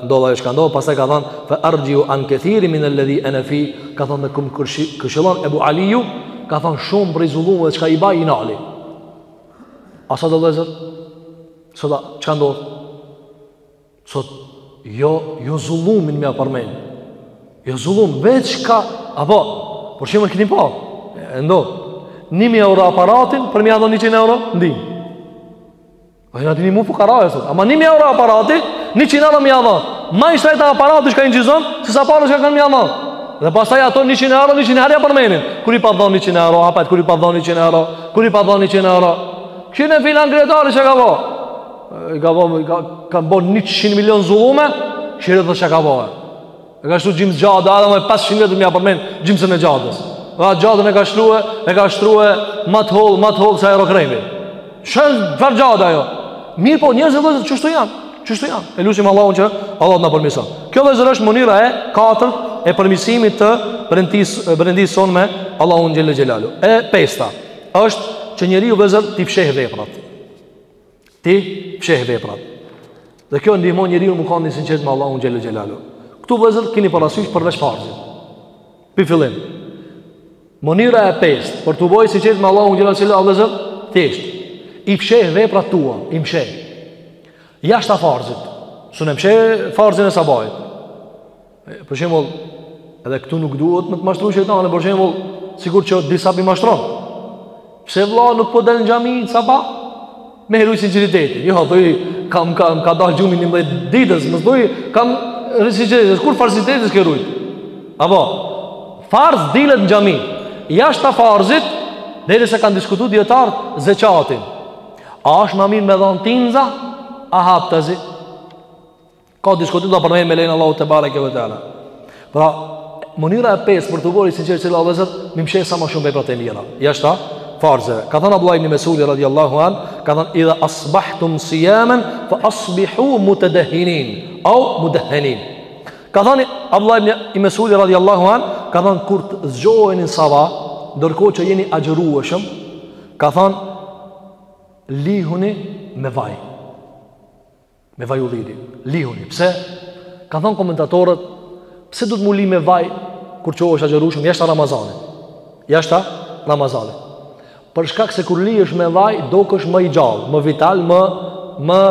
ndodh ajo çka ndodh, pastaj ka thonë, fe erxhiu an kethirin min el-ledhi ene fih, ka thonë dhe kur më këshilon Ebu Aliju, ka thonë shumë prej zullumeve çka i baj i nali. A sot dhe vllezër Sot çka ndodh? Sot jo jo zullumin me e përmen. Jo zullum veç ka apo për shembull keni pa. E ndodh. 1000 euro aparatin për me i dhon 100 euro ndim. Po ja del me u fukara e sot. Ama 1000 euro aparatin 100 euro me i dhon. Ma i shtrejtë aparati që ka inçizon, se sa paret që kanë me i dhon. Dhe pastaj ato 100 euro, 100 euro ja përmenin. Kur i pa dhon 100 euro, apo kur i pa dhon 100 euro, Kur i pa dhon 100 euro Kqyre filan kryetari çka ka bo I ka bo ka, ka bo 100 milion zullume Kqyre ti çka ka bo E ka shtru gjymsë xhade Edhe më pas 100 vjetve m'ja përmen gjymsën e xhades Dhe atë xhaden e ka shtrue E ka shtrue ma t'hollë Ma t'hollë se eurokremi S'ësht far xhade ajo Mirëpo njerëzit vllezër qështu janë Qështu janë? E lusim Allahun që Allahu t'na përmirëson. Kjo vllezër është mënyra e katërt e përmirësimit të brendisë, brendisë sonë me Allahun Xhel-le Xhelaluhu. E pesta është që njeriu vllezër t'i pshehë veprat. Ti pshehë veprat. Dhe kjo ndihmon njeriun me kanë i sinqertë me Allahun Xhel-le Xhelaluhu. Këtu vllezër kini parasysh përveç farzit. Pi fillim. Mënyra e pestë, për t'u bo i sinqertë me Allahun xhel-le xhelaluhu vllezër, thjesht, i psheh veprat tua, i msheh. Jashta farzit, s'un e msheh farzin e sabahit. Për shembull, edhe këtu nuk duhet me të mashtru shejtani, për shembull, sikur që disa p'i mashtron. Pse vëlla nuk po del në xhami sabah? Me e rujt sinqeritetin. Jo, thuj kam ka ka dal gjumi 11 ditës, mos thuj kam sinqeritet, kur farzin ti s'e ke rujt. Apo farz dilet në xhami. Jashta farzit, derisa kanë diskutu dijetarët zekatin. A është ma mirë me dhon tinza a haptazi? Ka diskutim ta përmendim me lejen e Allahut te bareke ve teala. Pra, mënyra e pestë për t'u bo i sinqertë vllezër, me mshef sa më shumë vepra të mira. Jashta farzeve. Ka thënë Abdullah ibn Mesud radhiyallahu an, ka thënë idha asbahtum siyaman fa asbihu mutadahinin aw mudahanin. Ka thënë Abdullah ibn Mesud radhiyallahu an, ka thënë kur të zgjoheni sabah, ndërkohë që jeni agjërueshëm, ka thënë lyhuni me vaj. Me vaj ulliri, lyhuni, pse? Kanë thonë komentatorët, pse duhet m'u ly me vaj kur çohesh agjerushëm, jashtë Ramazani. Jashtë Ramazani. Për shkak se kur lyhesh me vaj, dokesh më i gjallë, më vital, më, më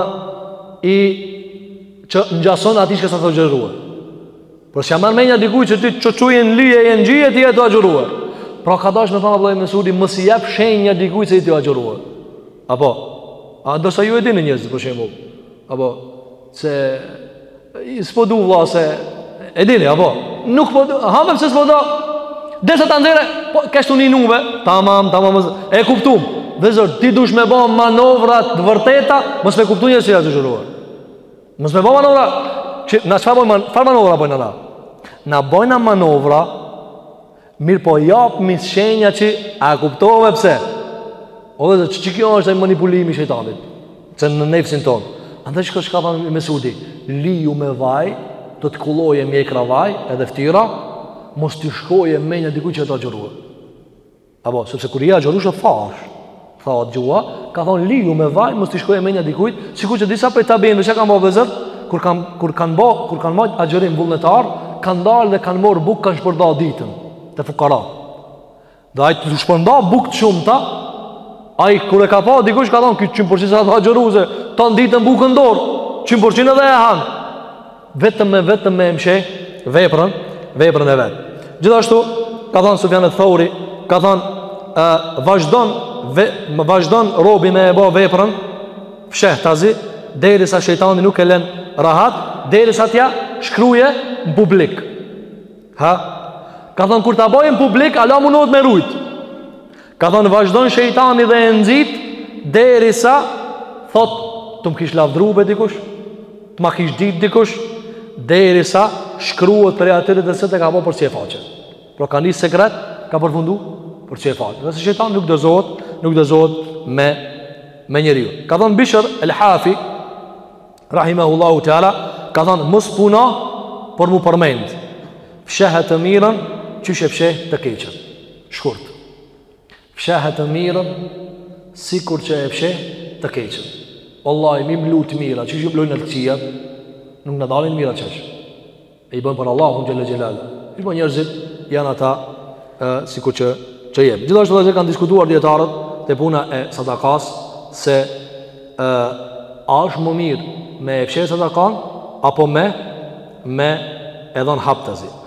i që ngjason atij që s'asht agjëruar. Por s'ja merr mendja dikujt që ti çohu e lyje e ngjyje ti je t'u agjëruar. Pra ka dash me thon Abdullah ibn Mesudi mos i jap shenja dikujt se je t'u agjëruar. Apo, a ndërsa ju e dinë njerëz, për shembull, apo, se, s'po du vlla se, e dini, apo, nuk po hamë se s'po du, dërsa të ndere, po, kështu një nuve, tamam, tamam, e kuptum, dhe zër, ti dush me ba manovra të vërteta, mos me kuptu njerëzit që je agjëruar, mos me ba manovra, që, na çfarë bojnë, far manovra bojnë, na, na bojnë manovra, Mirë po jap shenja që a kuptove pse? O dhe që që kjo është ai manipulimi i shejtanit, që në nefsin tonë. Andaj shko shka tha me sudi, lyju me vaj, të të kulloje mjekra vaj edhe ftyra, mos t'i shkoje menja dikuj që je tu agjëruar. Apo, sepse kur je agjërueshëm thash, Tha o gjua, ka thonë lyju me vaj, mos t'i shkojë menja dikujt, sikur që disa prej tabiinëve çka kanë bë vëzër, kur kanë kur kanë bë, kur kanë majtë agjërim vullnetar, kanë dalë dhe kanë marrë bukë, kanë shpërnda ditën te fukara. Dhe ai tu shpërnda bukë të shumta, ai kur e ka pa dikush ka thonë ky qin për qin s'asht agjërushëm, tan ditën bukën n'dorë, qin për qin edhe e han. vetëm e vetëm me mshe veprën, veprën e vet. Gjithashtu ka thënë Sufjan eth-Theuri, ka thënë ë vazhdon ve, më vazhdon robi me e bë veprën fshehtazi derisa shejtani nuk e lën rahat, derisa t'ja shkruje në publik. Ha? Ka thënë kur ta bëjë në publik, ala mundohet me rujt. Ka thënë vazhdon shejtani dhe e nxit derisa thot të më kish lavdru be dikush, të më kish dit dikush derisa shkruhet prej atyre se e ka bo për sy e faqe. Pra ka nis sekret, ka përfundu për sy e faqe. Dhe se shejtani nuk dorzohet, nuk dorzohet me me njeriu. Ka thënë Bishr el-Hafi rahimahullahu teala, ka thënë mos puno për m'u përmend. Fshehe të mirën, qysh e fsheh të keqen. Shkurt. Fshehe të mirën sikur që e fsheh të keqen. Wallahi m'i mlu të mirat, qysh i mlojmë na të këqijat, nuk na dalin t'mira çash. E i bën për Allahun xhele xhelaluhu. Ju bën njerëzit janë ata ë sikur që që jep. Gjithashtu ata kanë diskutuar dijetarët te puna e sadakas se ë a është më mirë me e fsheh sadakan apo me me e dhon haptazi.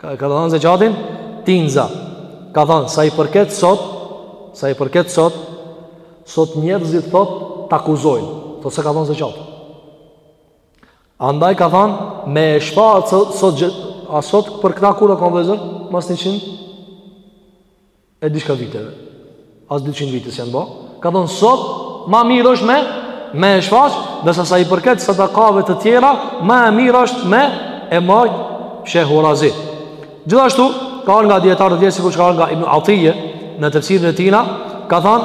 Ka ka dhanë zeqatin tinza. Ka thënë sa i përket sot, sa i përket sot, sot njerëzit thot t'akuzojnë, po s'e ka dhanë zeqatin. Andaj ka thënë me shfaq sot, sot a sot për këta kur ka kon vllezër, mas 100 e diçka viteve. As 200 vite s'janë bë. Ka thon sot më mirë është me me e shfaq, ndërsa sa i përket sadakave të tjera, më e mirë është me e majt fshehurazi. Gjithashtu ka ardh nga dijetarë të tjerë sikur ç'ka ardh nga Ibn Atije në tefsirin e tij, ka thon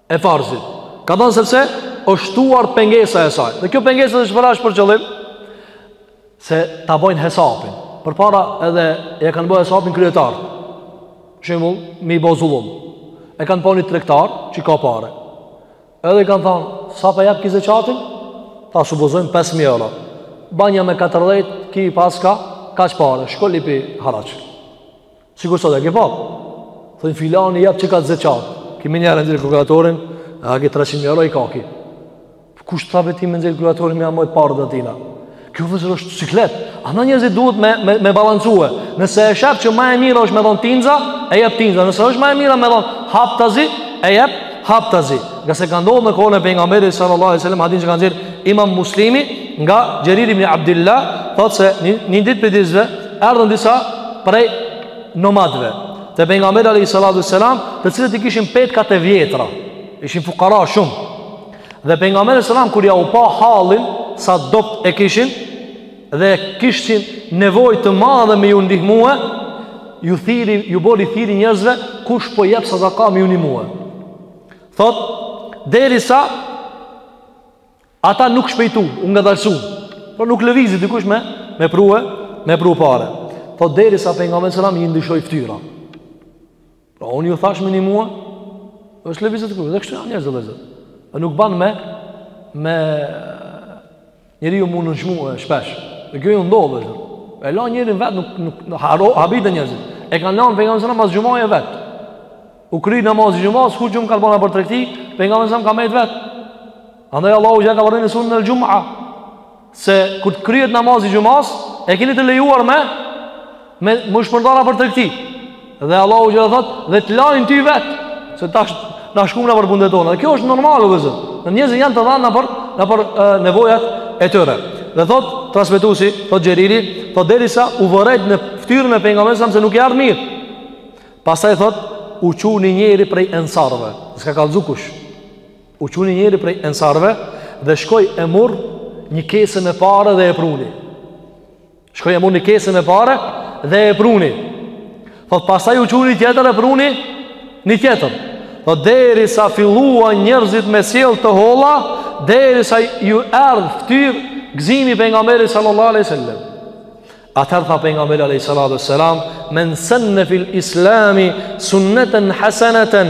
e farzit. Ka thënë sepse është shtuar pengesa e saj. Dhe kjo pengesa është çfarë është për qëllim? Se ta bëjnë hesapin. Përpara edhe e kanë bërë hesapin kryetar. Për shembull, me i bozullum. E kanë pa ni tregtar që ka pare. Edhe kanë thënë, sa po jap ki zeqatin? Ta supozojmë 5000 euro. Bane me 40 ki paska kaq pare? Shko lipi haraç. Sigur sot e ke pa. Po filani jap kaq zeqat. Ki me nxjerr kalkulatorin, a ke 300 euro i ka ki. Kush të veti me nxjerr kalkulatorin me ia majt paret e tina. Kjo vëllezër është siklet Ama njerëzit duhet me, me, me balancue Nëse e shep që ma e mira është me dhonë tinza E jep tinza Nëse është ma e mira me dhonë haptazi E jep haptazi Ngase ka ndodhë në kohën e pejgamberit sallallahu alejhi sallam Hadithin që ka nxjerrë imam muslimi Nga Xherir ibni Abdillah Thotë se një, një ditë prej ditve erdhën disa prej nomadëve te pejgamberi alayhi salatu selam, të cilët i kishin petkat e vjetra, ishin fukara shumë. Dhe pejgamberi selam kur ja u pa hallin sa dobt e kishin dhe kishin nevojë të madhe me ju ndihmue, ju thiri, ju boni thirrje njerëzve kush po jep sadaka me ju ndihmue. Thot, derisa Ata nuk shpejtu, u ngadalsu. Por nuk lëvizi dikush me me prue, me pru pare. Tho derisa pejgamberi sallallahu alajhi wasallam i ndryshoi fytyra. Pra unë ju thash me ndihmua, s'po lëvizë askush, dhe kështu janë njerëz vëllezër. A nuk ban me me njeriu me u dëshprue shpesh. Dhe kjo ju ndodhë, dhe. E la njërin vetë, nuk, nuk, nuk haro, habiten njerëzit. E kanë lanë pejgamberin mas xhumaje vetë. U kry namazi xhumas, huxhum kanë ba për tregti, pejgamberi ka mejt vetë. Andaj Allahu ja ka vërejt në suren el xhumua, se kur të kryhet namazi xhumas, e keni të lejuar me, me u shpërnda për tregti. Dhe Allahu i thot, dhe të lajnë ty vetë, se tash na shkum nëpër punët tona. Dhe kjo është normal o vllezër, njerëzit janë të dhanë nëpër, nëpër e, nevojat e tyre. Dhe thot, transmetusi, thot Xheriri, thot derisa u vërejt në ftyrën e pejgamberit se nuk i erdh mirë. Pasaj thot, u çu një njeri prej ensarëve, s'ka kallzu kush, U çu një njeri prej ensarve dhe shkoi e murr një kese me pare dhe e pruni. Shkoi e murr një kese me pare dhe e pruni. Thot, pasaj u çu një tjetër e pruni një tjetër. Thot, derisa filluan njerëzit me sjell të holla, derisa ju erdh në ftyr gëzimi pejgamberit sallallahu aleyhi sallam. Atër tha pejgamberi aleyhi sallatu sallam, men senne fil islami sunneten haseneten,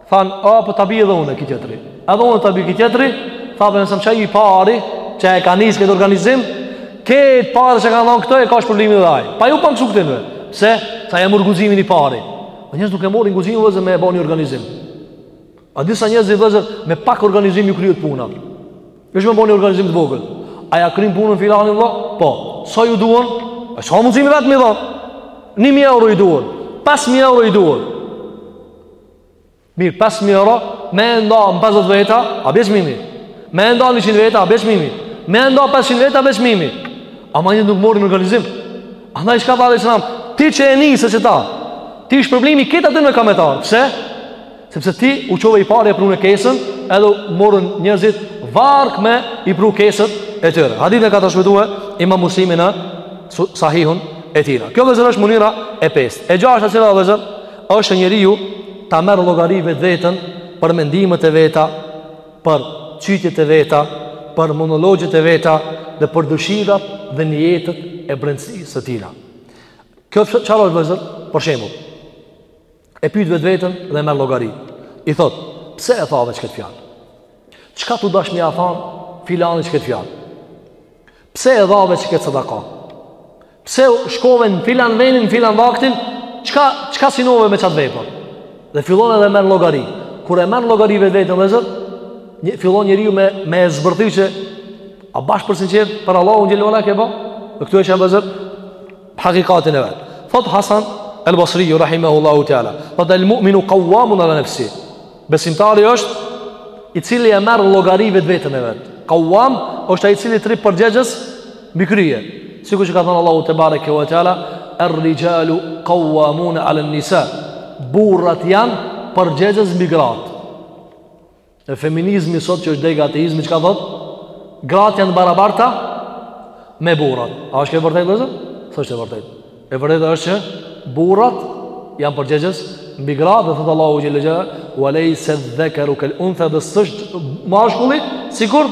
Thanë, a, po ta bije edhe unë e ky tjetri. Edhe unë ta bije ky tjetri, tha për nësëm qaj i pari, që e ka nisë këtë organizim, këto pare që kanë dhonë këta, e ka shpërblimin edhe ai. Pa ju pakësu këtynve, se, tha e merr guximin i pari. Ama njerëzit nuk e morrin guximin vëllezër me e bo një organizim. A disa njerëzve vëllezër me pak organizim ju kryhet puna. Veç me bo një organizim të vogël. A ja kryjmë punën filanit dhe? Po, sa ju duhen? A s'ka mundësi vetë me i dhonë? Një mijë euro i duhen. Pesë mijë euro i duhen. Mirë, 5.000 euro, me e nda në 50 veta, a bje çmimi. Me e nda në 100 veta, a bje çmimi. Me e nda 500 veta, a bje çmimi. Ama njerëzit nuk morrin organizim. Andaj çka thotë islami, ti që e nise që ta, ti shpërblimin e ke t'atyre në kametarë. Pse? Sepse ti u çove i pari e prune kesën, edhe u morën njerëzit varg me i pru kesët e tyre. Hadithin e ka transmetue imam Muslimi në Sahihun e tina. Kjo vëllezër është mënyra e pestë. E gjashta, e cila vëllezër, është njeriu ta merr llogari vetveten për mendimet e veta, për cytjet e veta, për monologjet e veta dhe për dëshirat dhe nijetet e brendësisë së tina. Kjo çfarë është vëllezër, për shembull, e pyt vetveten dhe merr llogari. I thotë, pse e thave qikëtë fjalë? Çka t'u dasht me ja thanë filanit qikëtë fjalë? Pse e dhave qikëtë sadaka? Pse shkove në filan venin, në filan vaktin? Çka, çka sinove me qatë vepër? Dhe fillon edhe e merr në llogari. Kur e merr në llogari vetveten vëllezër, një, fillon njeriu me, me e zbërthi që a bash për sinqer, për Allahun xhele ue ala e ke bo? E këtu e sheh vëllezër, hakikatin e vet. Thotë Hasan, El Basriu, Rahimehullahu Teala, thotë el mu'minu kawamun ala nefsi, Besimtari është i cili e merr llogari vetveten e vet. Qawam është ai i cili rri përgjegjës mbi krye. Sikur që ka thënë Allahu tebareke ve teala, "Er-rijalu qawamun 'ala an-nisa." Burrat janë përgjegjës mbi gratë. E feminizmi sot që është degë e ateizmit çka thotë? Gratë janë barabarta me burrat. A është e vërtetë vëllezër? S'është e vërtetë. E vërteta është që burrat janë përgjegjës mbi gratë dhe thotë Allahu xhele xhelaluhu ue lejse dhekeru kel untha dhe s'është mashkulli sikur,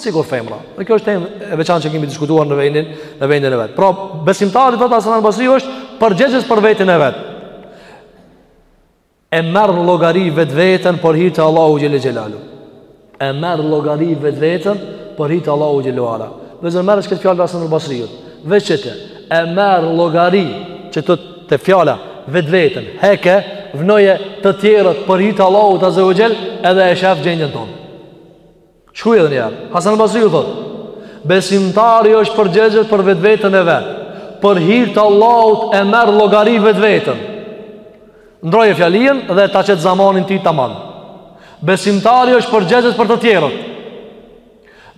sikur femra dhe kjo është temë e veçantë që kemi diskutuar në vendin në vendin e vet pra besimtari thotë Hasan Basriu është përgjegjës për veten e vet E merr në llogari vetveten për hir të Allahu xhele xhelaluhu. E merr në llogari vetveten për hir të Allahu xhele ue ala. Vëllezër merre qikëtë fjalë Hasan al-Basriut. Veç qëte e merr në llogari qëtu te fjala vetveten. Heke vnoje të tjerët për hir të Allahut azze ue xhel edhe e shef gjendjen tonë. Shkruaj edhe një herë. Hasan al-Basriu thotë: Besimtari është përgjegjës për vetveten e vet. Për hir të Allahut e merr llogari vetveten. Ndrroje fjalinë dhe ta qet zamanin ti tamam. Besimtari është përgjegjës për të tjerët.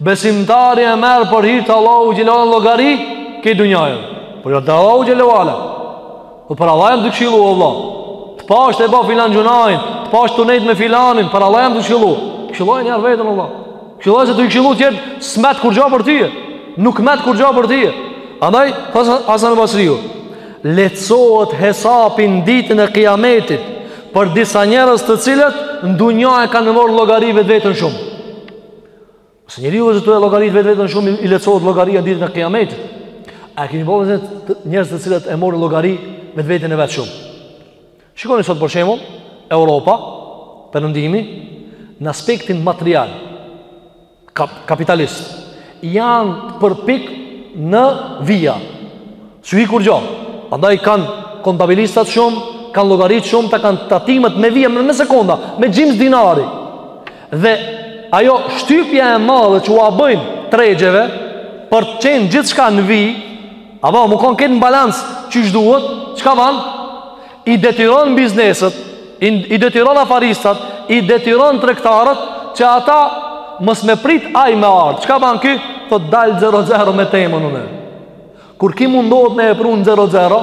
Besimtari e merr për hir të Allahut xhele ala llogari krejt dunjajën. Për hir të Allahut xhele ue ala. Po për Allah jam tu t'këshillu o vlla T'pashë tu e ba filan gjynahin T'pashë tu nejt me filanin Për Allah jam tu t'këshillu Këshilloje njëherë veten o vlla Këshilloje se tu i këshillu tjerët S'met kurgjo për tyje Nuk met kurgjo për tyje Andaj, Hasan Basriu Lehtësohet hesapi ditën e kiametit Për disa njerëz të cilët N'dunja e kanë marrë llogari vetveten shumë Se njeriu vllezër tu e llogarit vetveten shumë i lehtësohet llogaria ditën e kiametit. A keni pa vllezër njerëz të cilët e marrin llogari vetveten e vet shumë. Shikoni sot për shembull, Europa, perëndimi, në aspektin material, kap, kapitalist, janë përpikt në vija. S'u hik kurgjo. Andaj kanë kontabilistat shumë, kanë llogaritë shumë, ta kanë tatimet me vija, me, me sekonda, me gjymës dinari. Dhe ajo shtypja e madhe që ua bëjnë tregjeve për të qenë gjithçka në vijë, apo m'u kon n'këtë balans që duhet, çka ban? I detyron bizneset, i detyron afaristat, i detyron tregtarët që ata mos me prit ai me ardh. Çka ban ky? Po dal 00 me temën unë. Kur ky mundohet me e prun 00,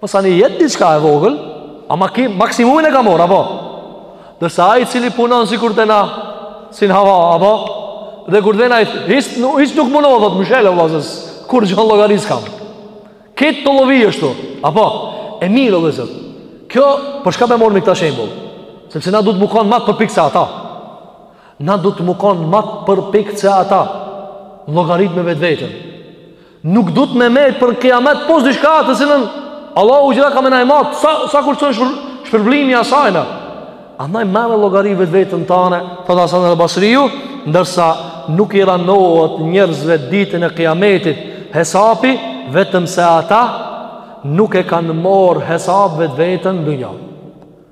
Mos ani jet diçka e vogël, ama ky maksimumin e ka marrë, apo. Ndërsa ai i cili punon sikur te na, si në hava, apo. Dhe kur t'vjen ai, hiç nuk, hiç nuk muno, thot mshele, o vllazër, kurgjo n'llogari s'kam. Këtë tollovi ashtu, apo. E mirë, o vllazër, kjo, për çka e mora me këtë shembull? Sepse na duhet m'u kon ma t'përpikt se ata. Na duhet m'u kon ma t'përpikt se ata. N'llogarit me vetveten. Nuk duhet me marr për kiamet pos diçka të cilën Allahu xhele ala ka me na e mat sa, sa kushton shpër, shpërblimi asajna Andaj merre llogari vetveten tane Thotë Hasan el Basriu Ndërsa nuk i ranohet njerëzve ditën e kiametit Hesapi vetëm se ata nuk e kanë marrë hesap vetveten n'dunja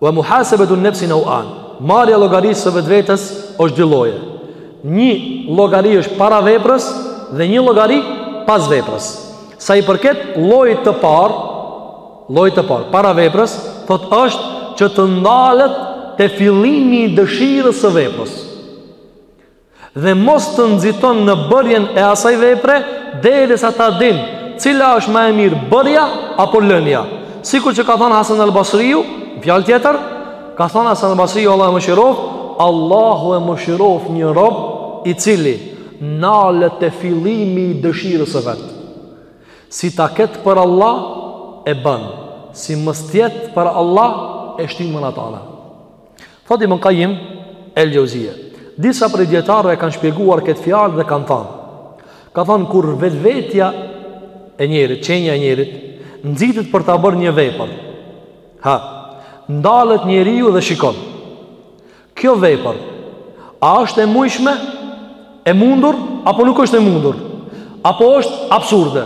Wa muhasabatu an-nafsi naw'an. Marrja e llogarisë së vetvetes është dy lloje. Një llogari është para veprës dhe një llogari pas veprës. Sa i përket llojit të parë, llojit të parë para veprës, thotë është që të ndalet te fillimi i dëshirës së veprës. Dhe mos të nxiton në bërjen e asaj vepre derisa ta din cila është më e mirë bërja apo lënia. Sikur që ka thanë Hasan al-Basriu, n'fjalë tjetër, ka thanë Hasan al-Basriu Allahu e mëshiroft, Allahu e mëshiroft një rob i cili nalet te fillimi i dëshirës së vet. Si ta ketë për Allah e bën, si mos t'jetë për Allah e shtyn më atana. Thotë Ibn Kajim el-Xhevzije, disa prej dietarëve kanë shpjeguar këtë fjalë dhe kanë thanë: Ka thanë kur vetvetja e njerit, qenia e njerit, nxitet për ta bërë një vepër. Ha, ndalet njeriu dhe shikon. Kjo vepër a është e mundshme? E mundur apo nuk është e mundur? Apo është absurde?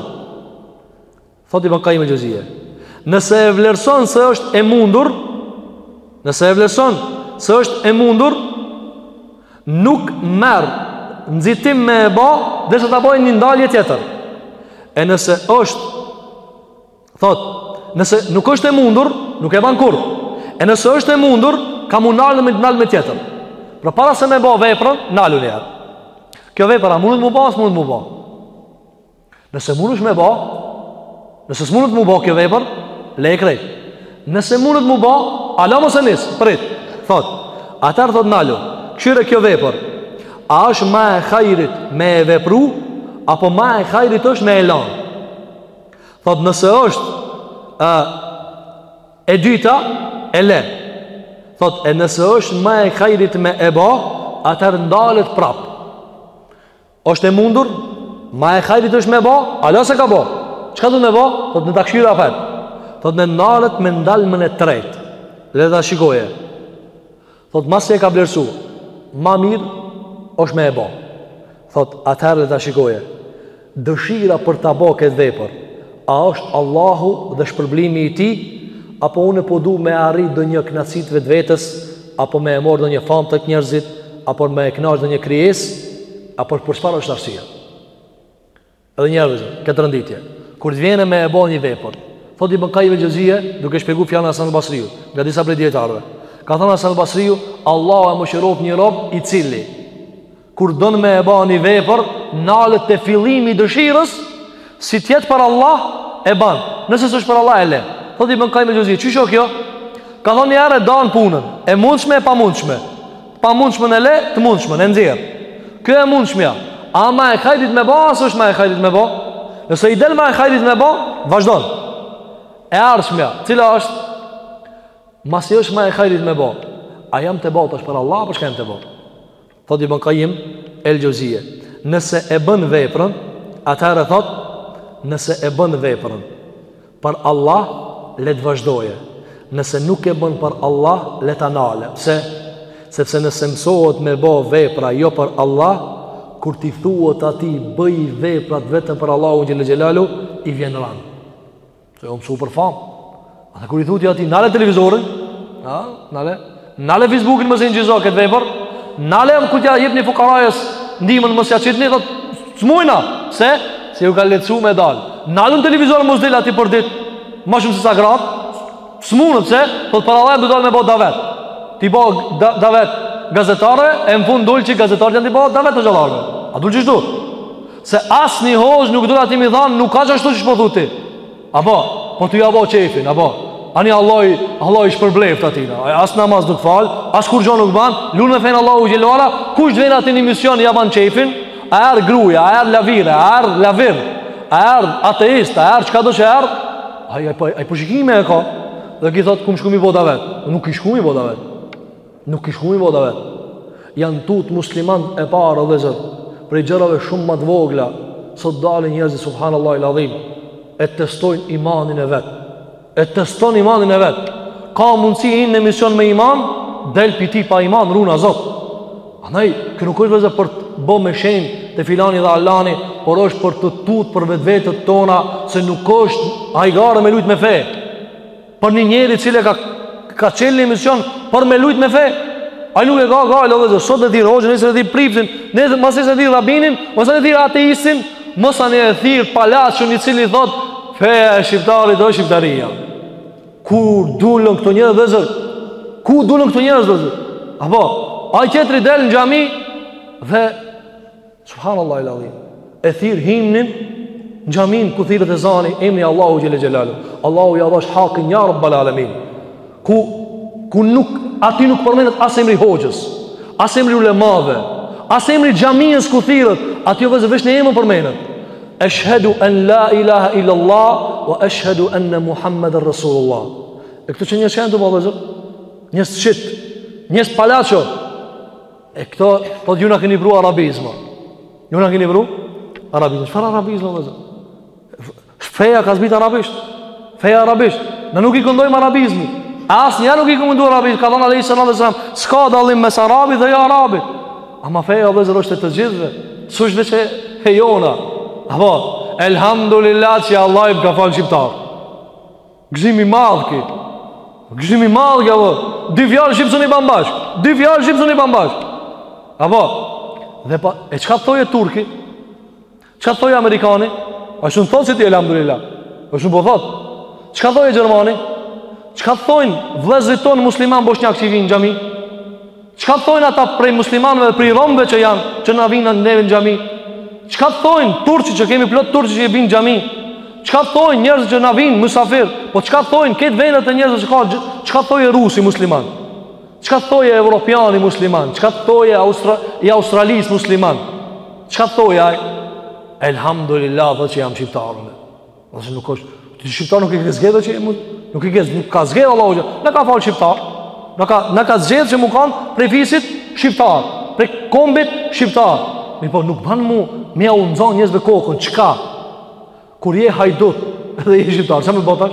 Thot Ibn Kajim el-Xhevzije, nëse e vlerëson se është e mundur, nëse e vlerëson se është e mundur, nuk merr nxitim me e bo, derisa ta bëjë një ndalje tjetër. E nëse është thot, nëse nuk është e mundur, nuk e ban kurrë. E nëse është e mundur, ka m'u nalë me nalme tjetër. Përpara se me ba veprën, nalu njerë. Kjo vepra mundet m'u ba, a s'mundet m'u ba. Nëse munësh me e ba, nëse s'munet m'u bo kjo vepër, le e krejt. Nëse munet m'u bo, ala mos e nis, prit. Thot, atëherë thot nalu, kqyre kjo vepër, a është ma e hajrit me e vepru, apo ma e hajrit është me e lanë. Thot, nëse është e, e dyta, e le. Thot, e nëse është ma e hajrit me e ba, atëherë ndalet prapë. Është e mundur? Ma e hajrit është me e ba? Ala s'e ka bo. Çka duhet me ba? Thot le ta kqyre apet. Thot le ndalet me ndalmën e trejt. Le ta, ta shikoje. Thot masi e ka vlerësu. Ma mirë është me e bo. Thot atëherë le ta shikoje. Dëshira për ta bo këtë vepër. A është Allahu dhe shpërblimi i tij? Apo unë po du me arrit ndonjë knaqsi t'vetvetes? apo me e mor ndonjë famë tek njerëzit, apo me e knaq ndonjë krijesë, apo për çfarë është arsyeja? Edhe njëherë, këtë renditje. Kur të vjen me e bo nji vepër, thotë Ibn Kajim el-Xhevzije, duke shpjegu fjalën e Hasan al-Basriut, nga disa prej dietarëve. Ka thënë Hasan al-Basriu, Allahu e mëshiroft një rob i cili Kur don me e ba një vepër, nalet te fillimi i dëshirës, si të jetë për Allah, e ban. Nëse s'është për Allah e le. Thotë Ibn Kajim el-Xhevzije, qysh o kjo? Ka thonë një herë e dan punën, e mundshme e pamundshme. T'pamundshmen e le, të mundshmen e nxjerr. Kjo e mundshmja, a ma e hajrit me bo, a s'është ma e hajrit me bo. Nëse i del ma e hajrit me bo, vazhdon. E ardhshmja, cila është Masi është ma e hajrit me bo A jam tu e bo, t'është për Allah, për çka jam tu e bo Thotë Ibn Kajim el-Xheuzije, Nëse e bën veprën, atëherë thotë, nëse e bën veprën për Allah, le të vazhdoje. Nëse nuk e bën për Allah, le ta nale. Pse? Sepse nëse mësohet me bo vepra jo për Allah, kur t'i thuhet atij bëj veprat vetëm për Allahun xhele xhelaluhu, i vjen ranë. Se u msu për famë. Edhe kur i thu ti atij, nale televizorin, a, nale, nale Facebookin mos e inçizo këtë vepër, nale mo kur t'ja jep një fukarajës, ndihmën mos ja qitni, thot, s'mujna, se, se ju ka lehtsu me dal. Nale në televizor mos del aty për dit, ma shumë se sa grat, s'munet se, thot, për Allah du dal me bo davet. T'i bo da, davet gazetarve, e në fund dul që gazetarët janë tu i bo davet hoxhallarëve. A dul qashtu? Se asnjë hoxhë nuk del aty me i thanë, nuk ka qashtu qysh po thu ti. A po, po t'ja bo qefin, a po. Ani Allahi, Allahi i shpërbleft ata. As namaz nuk falë, as kurgjo nuk banë, lunë me fenë e Allahut xhele xhelaluhu, kush t'vjen aty në emision, ja banë qefin, a erdh gruja, a erdh lavire, a erdh lavir, a erdh ateist, a erdh çkado që erdh, ai po, për shikime e ka, dhe ky thotë, kum shku me bo davet, nuk ki shku me bo davet. Nuk ki shku me bo davet Janë tut muslimanët e parë o vllezër Prej gjërave shumë ma të vogla Sot dalin njerëzit subhanallah il adhim E testojnë imanin e vetë E teston imanin e vetë Ka mundësi hin në emision me iman Del prej aty pa iman runa zot Andaj, kjo nuk është vllezër për të bo me shenjë Te filani dhe allani Por është për t'u tut për vetvetet tona Se nuk është hajgare me lujt me fe por një njeri i cili e ka, ka çel një emision për me lujt me fe. Ai nuk e ka gajle vllezër, sot e thirr hoxhën, nesër e thirr priftin, masanej e thirr rabinin, masanej e thirr ateistin, masanej e thirr palaçon i cili thot, feja e shqiptarit o shqiptaria. Ku dulën këta njerëz vllezër? Ku dulën këta njerëz vllezër? Apo, ai tjetri del në xhami dhe Subhanallah il adhim. E thirr himnin në xhamin ku thirret ezani emri Allahut xhele xhelaluhu. Allahu ja dhasht hakin ja rabbal alamin. Ku ku nuk aty nuk përmendet as emri hoxhës, as emri ulemave, as emri xhamisë ku thirret, aty o vllezër veç një emër përmendet. Eshhedu en la ilaha illa Allah wa eshhedu enne Muhammeden Rasulullah. E këta qi njerëz janë tu bo vllezër, njerëz shit, njerëz palaço, E këto, po ju na keni pru arabizma. Ju na keni pru arabizma. Çfarë arabizma vllezër? Feja ka zbrit arabisht. Feja arabisht. Ne nuk i këndojmë arabizmit. Asnjo nuk i këndon arabizmit. Ka thënë alejhi salatu ve selam, s'ka dallim mes arabit dhe jo arabit. Ama feja vllezër është e të gjithëve. S'osht veç e jona. Apo, elhamdulillah që Allahi m'ka falë shqiptar. Gëzim i madh ki. Gëzim i madh ki. Dy fjalë shqip s'un i ban bashk. Dy fjalë shqip s'un i ban bashk. Apo. Dhe pa e çka të thojë turki? Çka të thojë amerikani? Ashtu thotë si ti elhamdulillah. Ashtu po thotë. Çka të thojë gjermani? Çka thonë vëllezërit tonë musliman boshnjak që vijnë në xhami? Çka thonë ata prej muslimanëve dhe prej romëve që janë, që na vinë neve në xhami? Çka thonë turqit që kemi plot turq që vinë në xhami? Çka thonë njerëzit që na vinë mysafir? Po çka thonë këtë vendet e njerëzit që ka? Çka të thojë rusi musliman? Çka të thojë evropiani musliman? Çka të thojë austra i Australisë musliman? Çka të thojë ai? Elhamdulillah, thotë që jam shqiptar. Ose nuk është, ti shqiptar nuk e ke zgjedhur që mund, nuk e ke nuk ka zgjedh Allahu që na ka fal shqiptar. Na ka na ka zgjedh që m'u kan prej fisit shqiptar, prej kombit shqiptar. Mirëpo nuk ban mu, me jau nxan njerëzve kokën, çka? Kur je hajdut dhe je shqiptar, ça me bo tash?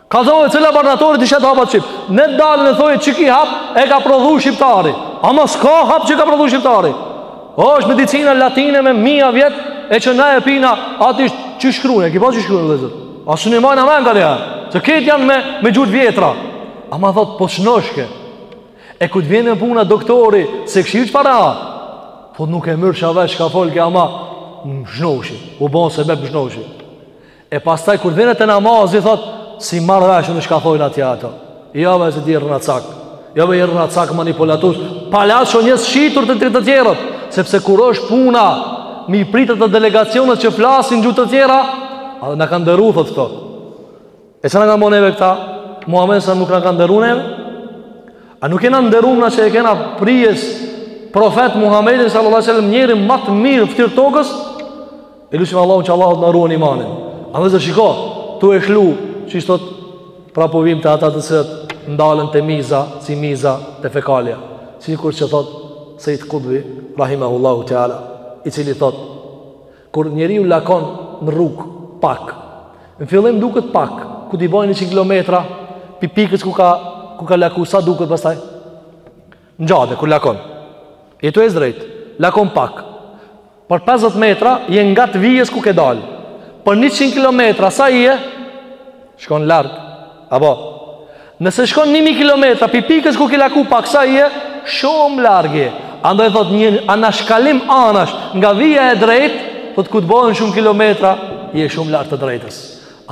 Kallzo cila barnatore i shet hapat shqip. Le t'dalin e thojnë që ki hap e ka prodhu shqiptari. Ama s'ka hap që ka prodhu shqiptari. Oshtë medicina latine me mija vjet e që na e pina latinisht qysh shkrun. E ki pa qysh shkrun lezet. A s'un i majna men kaniher. Se këto janë me, me gjuhë t'vjetra. Ama thotë po shnoshke. E kur të vjen puna doktori se këshirë që para. Thot nuk e merrsha vesh çka folke ama m'shnoshi. U bo se me m'shnoshi. E pastaj kur vjen te namazi thot s'i marr vesh unë çka thojn atje ato. Jo veç se je rrenacak. Jo veç rrenacak manipulator. Palaço i shitur te të tjerët, sepse kur është puna me i prit ato delegacionet që flasin gjuhë të tjera, a na ka nderu thot këto. E ça na ka bo neve këta? Muhammedi nuk na ka nderu neve? A nuk jena nderu na që e kena prijes profet Muhammedin sallallahu alaihi wasallam njeri ma të mirë n'fytyrë tokës? E lusim Allahun që Allahu të na ruan imanin. A do të shiko, tu e shlu, siç thot prap po vim te ata të cilët ndalen te miza, si miza te fekalja. Sikur që thot Sejid Kutbi, rahimahullahu teala, i cili thot kur njeriu lakon në rrugë pak, në fillim duket pak, kur t'i bon 100 kilometra, pi pikës ku ka ku ka laku sa duket pastaj. Në xhade kur lakon. Je tu ec drejt. Lakon pak. Për 50 metra je ngat vijës ku ke dalë. Për 100 kilometra sa je? Shkon larg. Apo nëse shkon 1000 kilometra pi pikës ku ke laku pak sa je? Shumë larg je. Andaj thot një anashkalim anash nga vija e drejt, thot kur të bëhen shumë kilometra, je shumë larg të drejtës.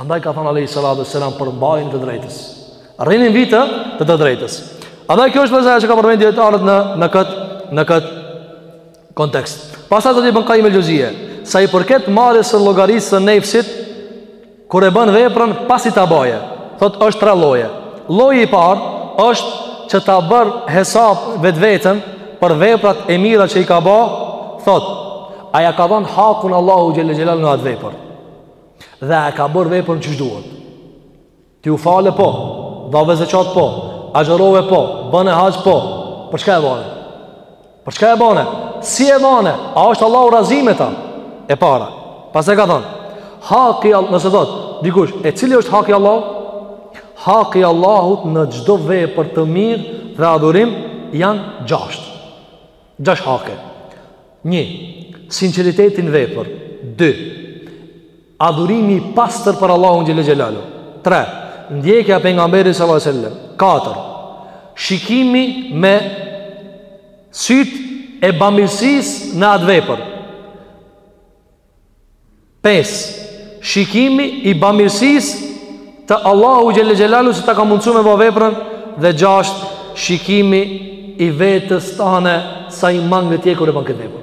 Andaj ka thënë alejhi salatu wasallam për mbajtjen e drejtës. rrinë mbi të të, të drejtës. Edhe kjo është vëllezër, ajo që kanë përmend dijetarët në, në këtë në këtë kontekst. Pastaj thotë Ibën Kajim el Xheuzije, sa i përket marrjes së llogarisë së nefsit, kur e bën veprën pasi ta bajë, thotë është tre lloje. Lloji i parë është që ta bën hesap vetveten për veprat e mira që i ka ba, thotë, a ia ka dhonë hakun Allahut xhele xhelal në atë vepër, dhe a ka bërë veprën qysh duhet. Ti u fale po, dhave zekat po, agjërove po, bëne haxh po, për çka e bane? Për çka e bane? Si e bane? A është Allahu razi me ta? E para, pastaj ka thonë, haki i Allahut, nëse thotë, dikush, e cili është haki i Allahut? Haki i Allahut në çdo vepër të mirë dhe adhurim janë gjashtë. Gjashtë hake. Një, sinqeriteti në vepër, dy, Adhurimi i pastër për Allahun xhele xhelaluhu. 3. Ndjekja e pejgamberit sallallahu alajhi wasallam. 4. Shikimi me sytë e bamirësisë në atë vepër. 5. Shikimi i bamirësisë të Allahut xhele xhelaluhu se ta ka mundësu me ba veprën dhe 6. Shikimi i vetes tane sa i mangë të tjekur e bën këtë vepër.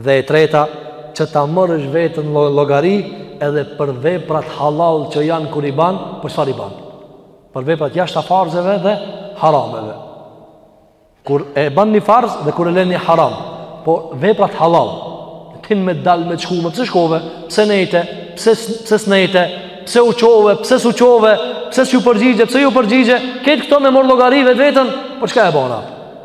Dhe e treta, që ta morrësh veten n'llogari edhe për veprat halal që janë kur i banë, për çfarë i ban. Për veprat jashta farzeve dhe harameve. Kur e ban një farz dhe kur e le një haram, po veprat halal, ti me dalë, me shku, me, pse shkove, pse nejte, pse, pse s'nejte, pse u çove, pse s'u çove, pse s'iu përgjigje, pse iu përgjigje, krejt këto me morr n'llogari vetveten, për çka e bona?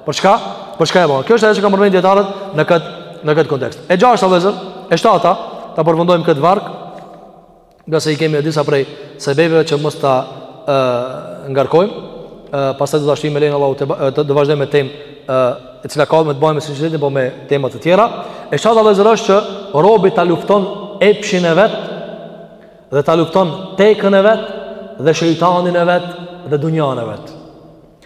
Për çka? Për çka e bën? Kjo është ajo që kanë përmend dijetarët në këtë në këtë kontekst. E gjashta vëllezër, e shtata, ta përfundojmë këtë varg, ngase i kemi disa prej sebeve që mos ta ë ngarkojmë. Ë pastaj do, dashtë me lejen e Allahut, të vazhdojmë me temë ë e cila ka me të bajë me sinqeritetin po me tema të tjera. E shtata vëllezër është që robi ta lufton epshin e vet dhe ta lufton tekën e vet dhe shejtanin e vet dhe dunjan e vet.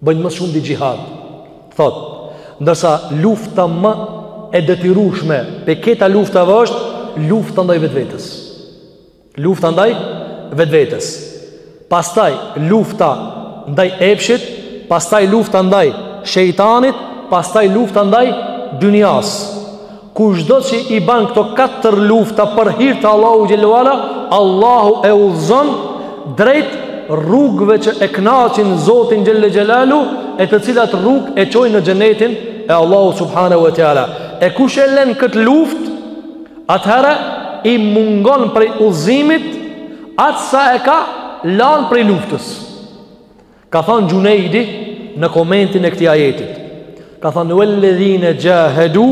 bëjnë më shumë xhihad. Thotë, ndërsa lufta më e detyrushme prej këtyre luftave është lufta ndaj vetvetes. Lufta ndaj vetvetes. Pastaj lufta ndaj epshit, pastaj lufta ndaj shejtanit, pastaj lufta ndaj dynjasë. Kushdo që i ban këto katër lufta për hir të Allahu xhele ue ala, Allahu e udhëzon drejt rrugëve që e kënaqin Zotin xhele xhelaluhu, e të cilat rrugë e çojnë në xhenetin e Allahu subhanahu wa taala. E kush e lën kët luftë, atëherë i mungon prej udhëzimit aq sa e ka lanë prej luftës. Ka thënë Xhunejdi në komentin e këtij ajeti. Ka thënë walladhina jahadu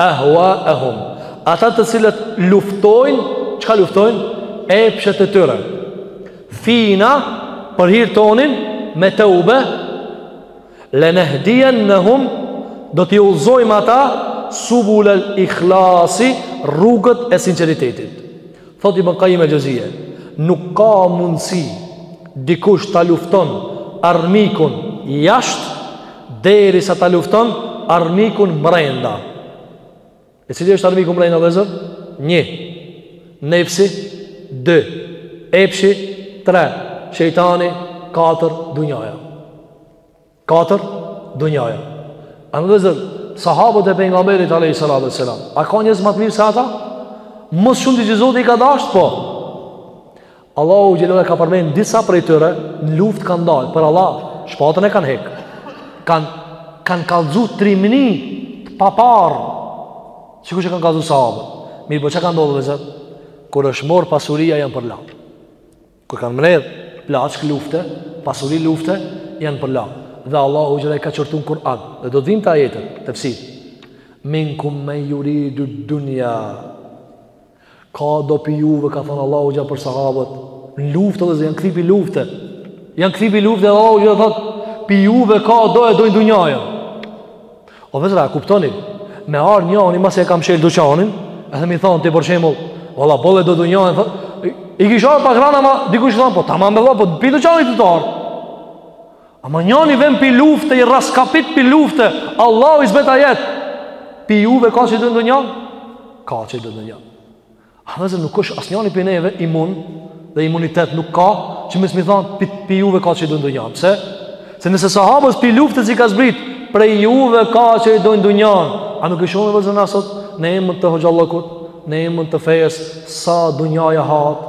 ahwaahum. Ata të cilët luftojnë, çka luftojnë? Epshet e tyre. Fina për hir tonin me teube lenehdijennehum do t'i udhëzojmë ata subulel ikhlasi rrugët e sinceritetit Thotë Ibn Qayyim al-Jawziyya, nuk ka mundësi dikush ta lufton armikun jashtë derisa ta lufton armikun brenda. E cili është armiku brenda vllezër? 1. Nefsi 2. Epshi 3. Shejtani 4. Dunjaja. Katër, dunjaja. A vllezër, sahabët e pejgamberit alejhi salatu ue selam, a ka njerëz ma të mirë se ata? Më së shumti që Zoti i ka dashtë, po. Allahu xhele ue ala ka përmend disa prej tyre, në luft kanë dalë, për Allah, shpatën e kanë hekë. Kanë, kanë kallëzu trimni të paparë, sikur që kanë kallëzu sahabët. Mirëpo çka ka ndodhë, vllezër? Kur është marrë pasuria, janë përla. Kur kanë mbledh plaçkë lufte, pasuri lufte, janë përla. Dhe Allahu i ka qortu në Kur'an. Dhe do të vim te ajeti në tefsir. Minkum men juridu dunja. Ka do pi juve, ka thënë Allahu xhele ue ala për sahabët. Në luftë vllezër, janë kthy pi lufte. Janë kthy pi lufte dhe Allahu xhele ue ala thotë, pi juve ka do e dojnë dunjajën. O vllezër, kuptoni, me ardhë njani masi e ka mshelë duqanin, edhe me i thonë ti për shembull, valla, boll e do dunjanë, i, i kish ardhë pak ranë, ama dikush thonë, po tamam be vlla, po pi duqanit tu ardhë. Ama njani vjen pi lufte, i rraskapit pi lufte, Allahu i zbret ajet, pi juve ka që e don dunjanë? Ka që e don dunjanë. Vllezër nuk është asnjani pi neve imun dhe imunitet nuk ka që mos me i thanë pi, pi juve ka që i dojnë dunjan. Pse? Se nëse sahabës pi luftës i ka zbrit prej juve ka që i dojnë dunjan. A nuk e shohim vllezër na sot në emën të hoxhallëkut, në emën të fejes, sa dunjaja hahet.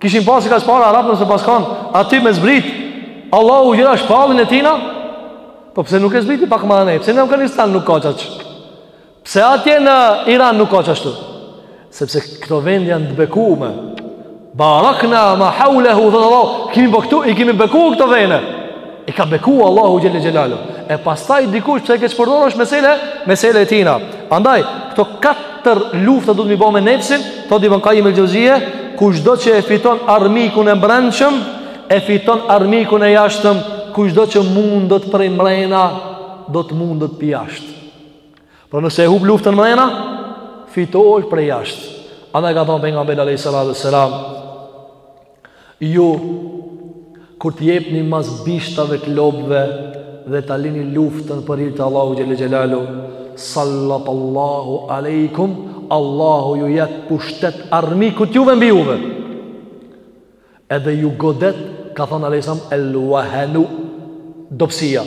Kishin pas kaq para arabët mos me pas kanë aty me zbrit Allahu xhele ue ala shpalljen e tina Po pse nuk e zbriti pak ma anej Pse në Afganistan nuk ka qaq Pse atje në Iran nuk ka qashtu Sepse këto vende janë të bekume Barakna ma haulehu thotë Allahu, kimi po këtu i kimi beku këto vene I ka beku Allahu xhelle xhelalu E pastaj dikush pse e keqpërdor është mesele Mesele e tina. Andaj, këto katër luftë duhet me i bo me nefsin Thot Ibn Kajjim el Xhevzije Kushdo që e fiton armikun e mbrendshëm E fiton armikun e jashtëm Kushdo që mundet prej mrena Do të mundet prej jashtë Pra nëse e hup luftën mrena Fitohesh prej jashtë Andaj ka thonë Pejgamberi a.s. Ju, kur të jepeni mas bishtave të lopëve dhe ta lini luftën për hir të Allahu xhelle xhelalu, sallatallahu alejkum, Allahu ju jep pushtet armikut juve mbi juve. Edhe ju godet, ka thënë alejhi selam el wahanu, dobësia.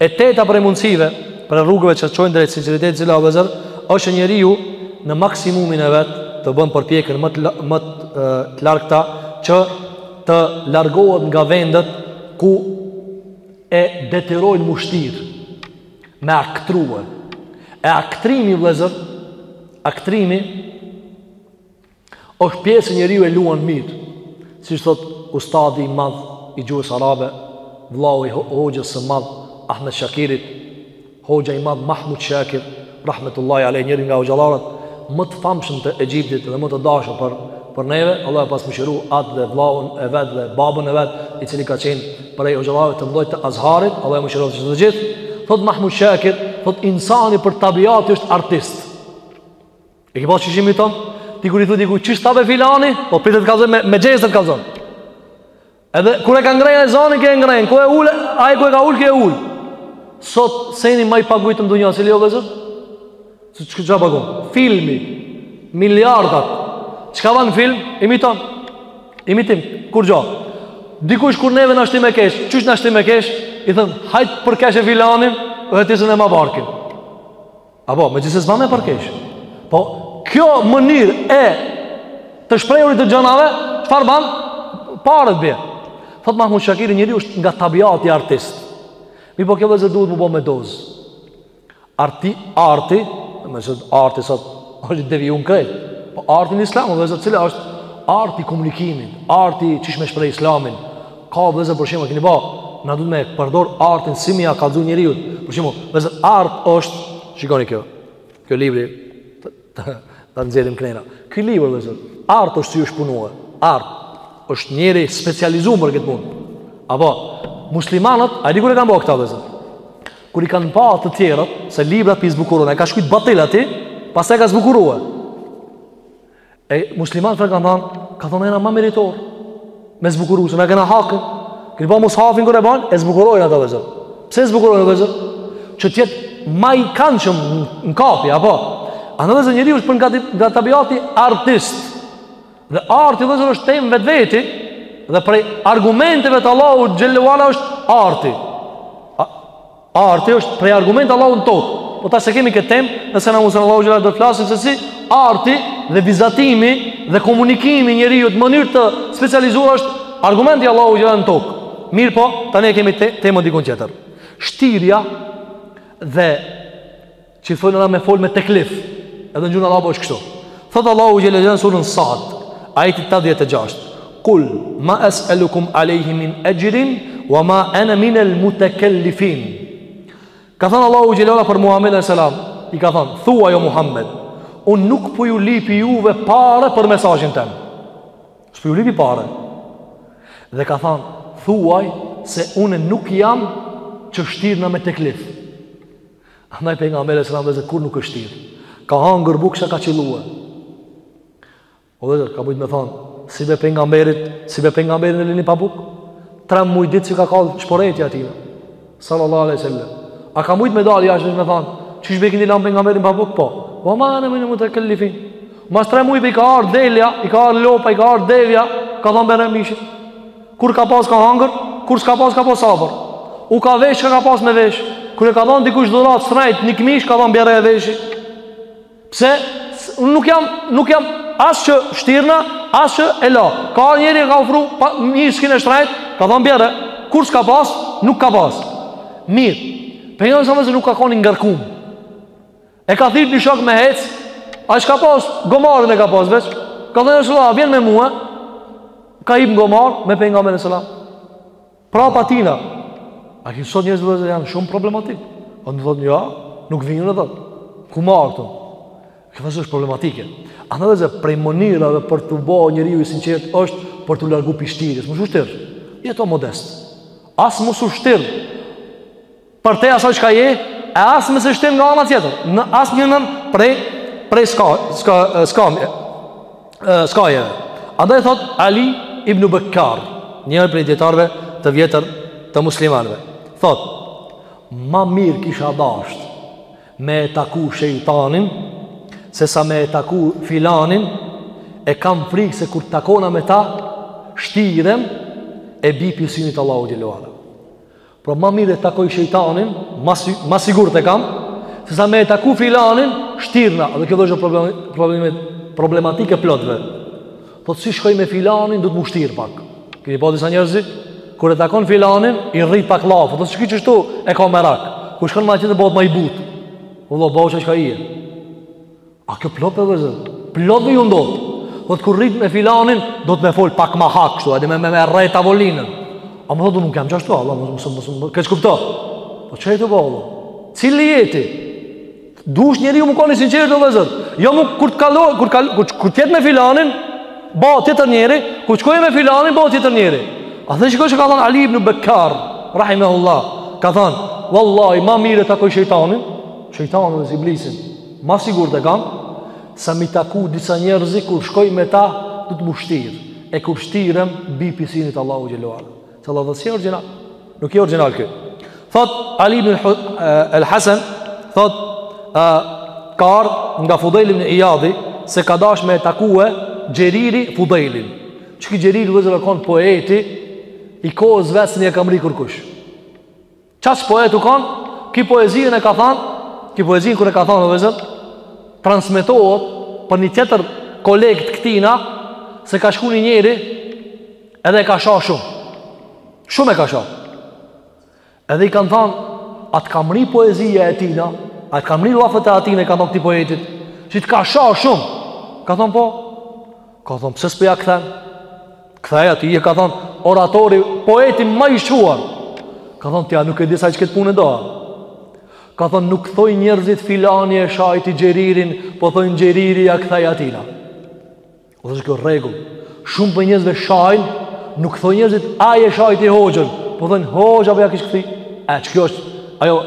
E teta prej mundësive, prej rrugëve që çojnë drejt sinqeritetit cila o vëllezër, është që njeriu në maksimumin e vet të bën përpjekjen më të më të larta që të largohet nga vendet ku e detyrojnë m'u shtir me aktruar. E aktrimi vëllezër, aktrimi Është pjesë njeriu e luan mirë, siç thot ustadi i madh i gjuhës arabe, vllau i hoxhës së madh Ahmed Shakirit, hoxha i madh Mahmud Shakir, rahmetullahi alej, njëri nga hoxhallarët më të famshëm të Egjiptit dhe më të dashur për për neve, Allahu e pastë mëshiru atë dhe vllaun e vet dhe babën e vet, i cili ka qenë prej hoxhallarëve të mëdhenj të Azharit, Allahu i mëshiroftë të gjithë. Thot Mahmud Shakir, thot insani prej tabiati është artist. E ke pa si e imiton? Ti kur i thu dikujt, qysh ta bëri filani? Po prit të kallzoj me, me gjeste të kallzon. Edhe kur e ka ngre ai zanin, ky e ngren. Ku e ul, ai ku e ka ul, ky e ul. Sot, seni ma i paguti në dunja, cili o vllezër? Se që këtë gjabagon? Filmi, miliardat. Çka ban film? Imiton. Imitim, kurgjo? Dikush kur neve na shtin me kesh, qysh na shtin me kesh? I thonë, hajt përqeshe filanin, dhe ti s'mun e mban barkin. Apo, megjithëse s'ban me përkesh. Po, kjo mënyrë e të shprehurit të gjënave, çfarë ban, paret bie. Thot Mahmud Shakiri, njeriu është nga tabiati artist. Mirëpo kjo vllezër duhet m'u bo me dozë. Arti, arti, nëse arti sot, është i devijun krejt. Po, arti në islam, vllezër cila është arti i komunikimit, arti qysh me shpreh islamin, Ka vllezër për shembull keni pa, na duhet me përdor artin si me ja kallxu njeriut. Për shembull, vllezër art është, shikoni kjo. Kjo libri ta nxjerrim knena. Ky libër vllezër, art është si është punua. Art është njeri i specializuar për këtë punë. Apo muslimanët, a di kur e kanë bërë këta vllezër? Kur i kanë pa të tjerët se librat p'i zbukurojnë, ai ka shkruajt batil aty, pastaj e ka zbukuruar. E muslimanët çfarë kanë thënë? Kanë thonë jena ma meritor me zbukuru se na e kena hakën. Keni pa mus'hafin kur e bën, e zbukurojnë ata vëllezër. Pse zbukurojnë vëllezër? Që të jetë më i këndshëm në kapi apo. Andaj vëllezër njeriu është për nga nga tabiati artist. Dhe arti vëllezër është temë vetveti dhe prej argumenteve të Allahut xhele ue ala është arti. Arti është prej argumentit Allahut në tokë. Po tash s'e kemi këtë temë, nëse na mundëson Allahu xhela do të flasim se si arti dhe vizatimi dhe komunikimi i njeriut në mënyrë të specializuar është argument i Allahut xhela në tokë. Mirëpo, tani e kemi te, temën diku tjetër. Shtirja dhe Që thonë na me fol me teklif. Edhe n'gjuhën arabe është kështu. Thot Allahu xhele ala në suren Sad, ajeti 86. Kul ma es'alukum alayhi min ajrin wa ma ana min al mutakallifin. Ka thënë Allahu xhele ala për Muhammed alayhis salam, i ka thënë, "Thuaj o Muhammed, un nuk po ju lipi juve pare për mesazhin tem." S'po ju lipi pare. Dhe ka thënë, "Thuaj se unë nuk jam që shtirna me teklif." Andaj pejgamberi alejhi selam vëllezër nuk është shtirë. Ka hangër buk çka ka qillue. O vëllezër, ka mujtë me thonë, si be pejgamberit, si be pejgamberin e lini pa buk, tre muj ditë s'u ka kallë shporetja e tina. Sallallahu aleyhi sallam. A ka mujtë me dalë jashtë dhe me thonë, qysh be keni lanë pejgamberin pa buk, po. Po ma ana min al mutakallifin. Mas tre mujve i ka ardhë delja, i ka ardhë lopa, i ka ardhë devja, ka thonë bjere mishin. Kur ka pas ka hangër, kur s'ka pas ka pas sabër. U ka vesh çka ka pas me vesh. Kur ia ka dhënë dikush dhurat t'shtrajt një këmish ka thënë bjere e veshi. Pse? Unë nuk jam, nuk jam as që shtirna, as që e la. Ka ardh njeri i ka ofru miskin e shtrajt, ka thënë bjere. Kur s'ka pas, nuk ka pas. Mirë. Pejgamberi alejhi selam nuk ka kon i ngarkum. E ka thirrë një shok me hec Ai çka pas gomarin e ka pas veç Ka thënë Resulullah, vjen me mua Ka hip në gomar me pejgamberin alejhi selam Prapa tina A ki sot njerëzit janë shumë problematik A po thotë një, jo, nuk vi unë thotë n'gomar këtu Kjo është problematike Andaj vëllezër prej mënyrave për t'u bo njeriu i sinqert është Për t'u largu prej shtirjes Mos u shtir Jeto modest As mos u shtir Përtej asaj çka je E as më se shtim nga ana tjetër Në asnjënën prej Prej ska Ska Ska Skajeve Andaj thot Ali ibn Bekar Njërë prej dijetarëve të vjetër Të muslimanve Thot Ma mirë kisha dasht Me e taku shejtanin Se sa me e taku filanin E kam frikë se kur takona me ta Shtirem E bi prej synit Allahut xhele ue ala Pra ma mirë e takoj shejtanin, ma, si, ma sigurt e kam, se sa me e taku filanin, shtirna, dhe kjo dhe është problem, problem, problematikë e plotve. Thotë si shkoj me filanin, duhet m'u shtirë pak. Keni pa disa njerëz, kur e takon filanin, i rrit pak llafet, thotë si shkoj qështu, e ka merak. Kur shkon me qetë, bëhet ma i butë. Vlla, bohu qaj çka je. A kjo plotve, vllezër, plotve ju ndodh. Thotë kur rri me filanin, duhet me fol pak ma hak kështu, edhe me me, me rreh tavolinën. A unë thotë, nuk jam qashtu, vlla, mos mos më keqkupto. Po qaj ti bohu, vlla, cili je ti. Duhet njeriu me kon i sinqertë, vllezër. Jo më kur të kaloj, kur, kal, kur, kur t'jetë me filanin, ba tjetër njeri, kur të shkojë me filanin, ba tjetër njeri. A dhe shiko çka ka thonë Ali ibn Bekar, Rahimehullah, ka thonë, Wallahi, ma mirë takoj shejtanin, shejtanin dhe iblisin, Ma sigurt e kam, sa m'i taku disa njerëz kur shkoj me ta duhet m'u shtir, e kur shtirem bi pi synit Allahut xhel-le ue ala. Se vlla, thotë si je origjinal, nuk je origjinal kjo. Thot, Ali ibn El Hasen, thot, a, ka ardhë nga Fudejl ibn Ijadi, se ka dash me takue Xheriri Fudejlin. Qiki Xheriri, vllezër, u konë poeti, i kohës vet, nuk e ka mrri kurkush. Qasi poet u kanë, ky poezinë e ka thanë, ky poezinë kur e ka thanë, vllezër, transmitohet për një tjetër koleg të këtina, se ka shku një njeri, edhe e ka sha shumë. Shumë e ka sha. Edhe i kanë thanë, a t'ka mrri poezia e tina, a t'kan mrri llafet e atina, i ka thanë këtij poetit, që të ka sha shumë. Ka thanë po, ka thanë, pse s'po ja kthen? Ktheja atij, ti je, ka thonë, oratori, poeti ma i shquar. Ka thonë, ti a nuk e di se ai qëkëtë punë e do, a. Ka thonë, nuk thojnë njerëzit filani e shajti Xheririn, po thojnë Xheriri ja ktheu atina. O dhe është kjo rregull, shumë prej njerëzve shajnë, nuk thojnë njerëzit ai e shajti hoxhën, po thojnë hoxha po ja kish kthi. E, qikjo është, ajo,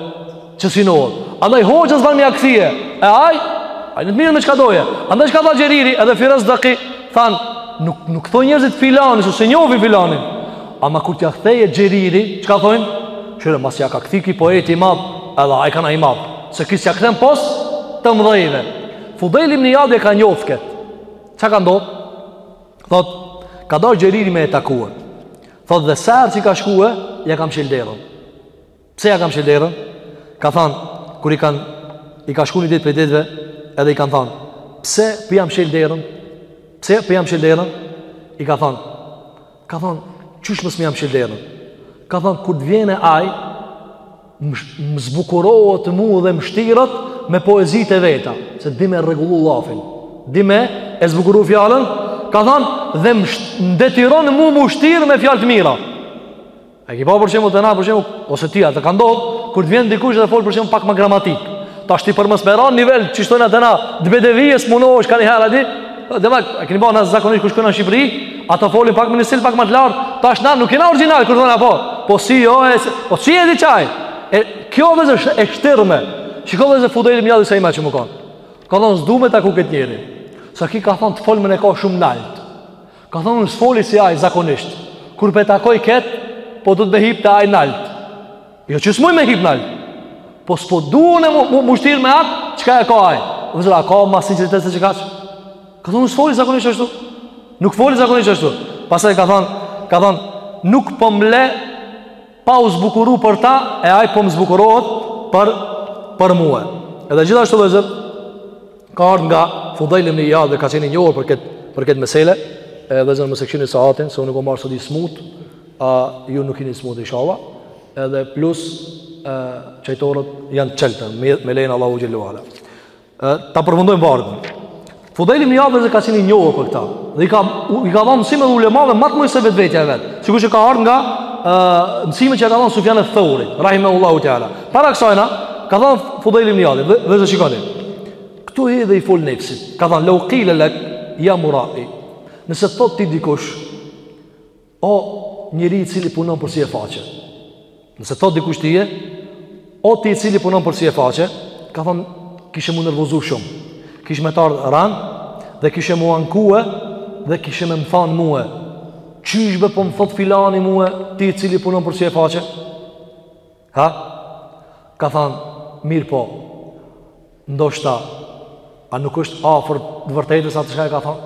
që synohet. Andaj hoxha s'ban me ja kthi, e ai, ai në të mirë me çka doje. Andaj çka tha Xheriri edhe Ferezdeki, thanë, nuk, nuk thojnë njerzit filani, s'e njofin filanin. Ama kur t'ja kthejë Xheriri, çka thojnë? Kqyre, masi ja ka kthi ky poeti i madh, edhe ai kanka i madh. Se ky s'ja kthen pos të mdhejve. Fudejl ibn Ijadi e ka njoftë këtë. Çka ka ndodhë? Thotë, ka dal Xheriri me e takue. Thotë dhe sa herë që ka shkuë, ja ka mshil derën. Pse ja ka mshil derën? Ka thanë, kur i kanë, i ka shku një ditë prej ditëve, edhe i kanë thanë, pse po ja mshil derën? Pse po ja mshil derën? I ka thanë, ka thanë, qysh mos me ja mshil derën? Ka thanë, kur të vjen ai, më zbukurohet te mu dhe më shtiret me poezitë e veta, se di me e rregullu llafin, di me e zbukuru fjalën, ka thanë, dhe më detyron mu m'u shtirë me fjalë të mira. A ki pa për shembull te na për shembull ose ty a të ka ndodh kur të vjen dikush dhe fol për shembull pak më gramatik. Tash ti për mos me ran nivel që shtojnë atë na të bedevijes munohesh kaniherë aty. Dhe mak, a keni bën as zakonisht kush shkon në Shqipëri, ata folin pak më në stil pak më të lartë. Tash na nuk jena original kur thonë apo. Po si jo, e, po si e di qaj? E kjo vllezër është e shtirme. Shiko vllezër Fudajl ibn Ijad se ima që më kanë. Ka thonë s'du me taku këtë njeri. Se ky ka thonë të folmën e ka shumë naltë. Ka thonë unë s'foli si aj zakonisht. Kur pe takoj këtë, po duhet me hip te aj naltë. Jo që s'muj me hip naltë. Po s'po du unë m'u shtirë me atë, çka e ka aj. Vllezër, a ka ma sinqeritet se qekaq? Ka thonë unë s'foli zakonisht ashtu. Nuk foli zakonisht ashtu. Pastaj ka thonë, ka thonë, nuk po m'le pa u zbukuru për ta e aj po më zbukurohet për, për mue edhe gjithashtu vllezër ka ardhë nga Fudajl ibn Ijad dhe ka qenë i njohur për këtë, për këtë mesele vllezër mos e kshyrni sahatin se unë kom ardh sot i smut a ju nuk jeni smut inshallah edhe plus e, çajtoret janë çeltë me, me lejen e Allahut Xhel-le ue Ala Ta përfundojmë vazin. Fudajl ibn Ijad vllezër ka qenë i njohur për këtë. Dhe i ka i ka dhanë mësime edhe ulemave ma të mdhoj se vetvetja e vet. Sikur që ka ardhur nga ë mësimet që ia ka dhanë Sufjan eth-Theurit, rahimahullahu ta'ala. Para kësaj na ka thanë Fudajl ibn Ijad, vllezër shikoni. Ktu edhe i fol nefsit. Ka thanë law qila lak ya mura'i. Nëse thot ti dikush O njeri i cili punon për sy e faqe Nëse thot dikush ti je O ti i cili punon për sy e faqe Ka thon kishe m'u nervozu shumë Kish me t'ardhë rand Dhe kishe m'u ankue Dhe kishe me më than mue Qysh be po më thot filani mue Ti i cili punon për sy e faqe Ha? Ka thon mirë po Ndoshta A nuk është afër të vërtetës atë çka e ka thon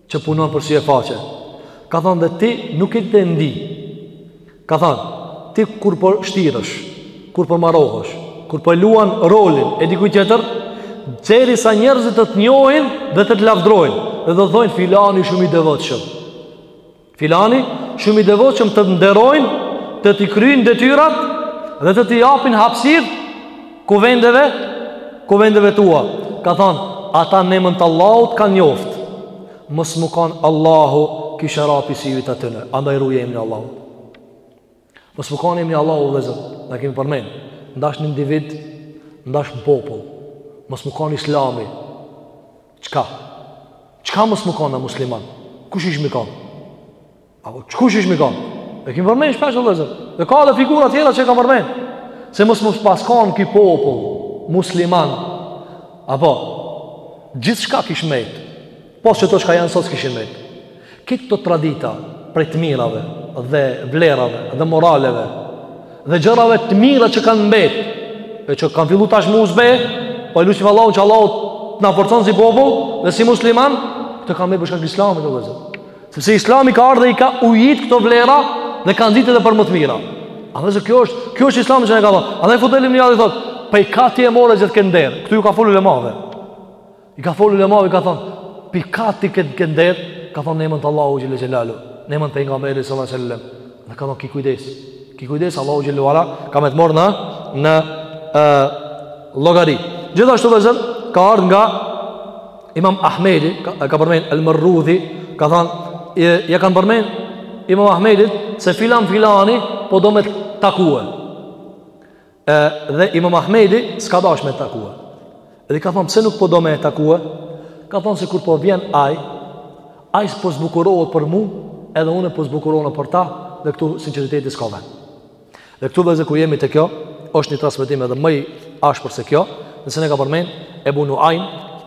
që punon për sy e faqe. Ka thonë dhe ti nuk je tu e ndi. Ka thonë, ti kur për po shtiresh, kur për po marohesh, kur për po luan rolin e dikujt tjetër, derisa njerëzit të të njohin dhe të të lavdrojnë, dhe të thojnë filani shumë i devotshëm. Filani, shumë i devotshëm të të nderojnë, të t'i kryejnë detyrat dhe të t'i japin hapësirë kuvendeve, kuvendeve tua. Ka thonë, ata në emën të Allahut t'kanë njoftë. Mos me kanë Allahu kishe ra pi syve t'atyne. Andaj ruje emnin e Allahut. Mos me kon emni i Allahut vllezër, e kemi përmend. Ndash në individ, ndash në popull. Mos me kon islami. Çka? Çka mos me kon na musliman? Kush ish me kon? Apo kush ish me kon? E kemi përmend shpesh vllezër. Dhe ka edhe figura tjera që kam përmend. Se mos me pas kanë ky popull musliman. Apo gjithçka kish met. Pos që ato çka janë sot s'kishin mbet. Këto tradita prej të mirave dhe vlerave dhe moraleve dhe gjërave të mira që kanë mbet e që kanë fillu tash m'u zbe, po e lusim Allahun që Allahu të na forcon si popull dhe si musliman, këto kanë mbet për shkak islamit vllezër. Sepse islami ka ardh e i ka ujit këto vlera dhe kanë ditë edhe për më të mira. A dhe kjo është, kjo është islami që ne ka dhe. Edhe Fudejl ibn Ijadi thotë, prej ka ti e more gjithë këtë nder, këtu ju ka fol ulemave. I ka folë ulemave, ka thonë, prej ka ti këtë, këtë nder, ka thonë n'emën të Allahut xhel-le xhelaluhu, n'emën t'Pejgamberit sal-lallahu alejhi ve sel-lem, dhe ka thonë ki kujdes, ki kujdes, Allahu xhel-le ve ala, ka me të morë në, në e, llogari. Gjithashtu vllezër, ka ardhë nga imam Ahmedi, ka, ka përmenë El Merrudhi, ka thonë, e, ja kanë përmenë imam Ahmedit, se filan filani, po do me t'takue. E, dhe imam Ahmedi s'ka dash me e takue. Edhe ka thonë, pse nuk po do me e takue? Ka thonë se kur po vjen aj, aj po zbukurohet për mu, edhe une po zbukurona për ta, dhe këtu sinqeriteti s'ka ven. Dhe këtu vllezër kur jemi te kjo, është një transmetim edhe ma i ashpër se kjo, në senë e ka përmen, Ebu Nuajm,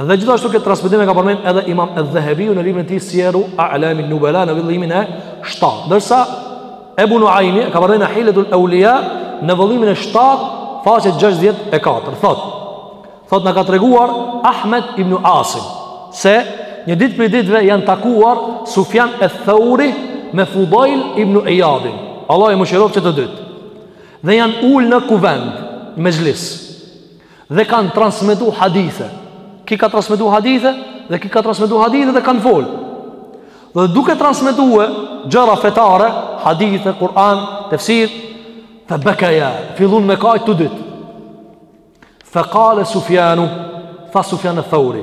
Dhe gjithashtu këtë transmetim e ka përmend edhe Imam Adh-Dhahabiu në librin e tij Sijeru A'lam an-Nubala në vëllimin e 7. Ndërsa Ebu Nuaimi e ka përmend në Hiljetul Awliya në vëllimin e 7, faqe 64, thot. Thot na ka treguar Ahmed ibn Asim se një ditë prej ditëve janë takuar Sufjan e Thauri me Fudail ibn Iyadin. Allahu i mëshiroft që të dytë. Dhe janë ul në kuvend, në mexhlis. dhe kanë transmetuar hadithe. Ki ka transmetuar hadithe dhe ki ka transmetuar hadithe dhe kanë fol. Dhe duke transmetuar gjëra fetare, hadithe, Kur'an, tefsir, fe bekeja, fillun me kaj të dit. Fe kale Sufjanu, tha Sufjan e Thauri,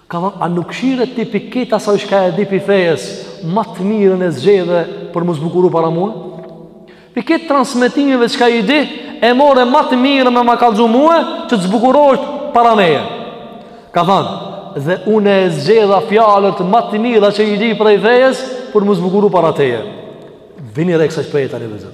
Ka thënë, a nuk shihe ti prej krejt asaj çka e di prej fejes, ma të mirën e zgjedhe për m'u zbukuru para mue? Prej krejt transmetimeve çka i di, e more ma të mirën me ma kalzu mue, që të zbukurohesh para meje. Ka thënë, dhe une e zgjedha fjalët ma të mira që i di prej fejes, për m'u zbukuru para teje. Vini re ksaj shprehje tani, vllezër.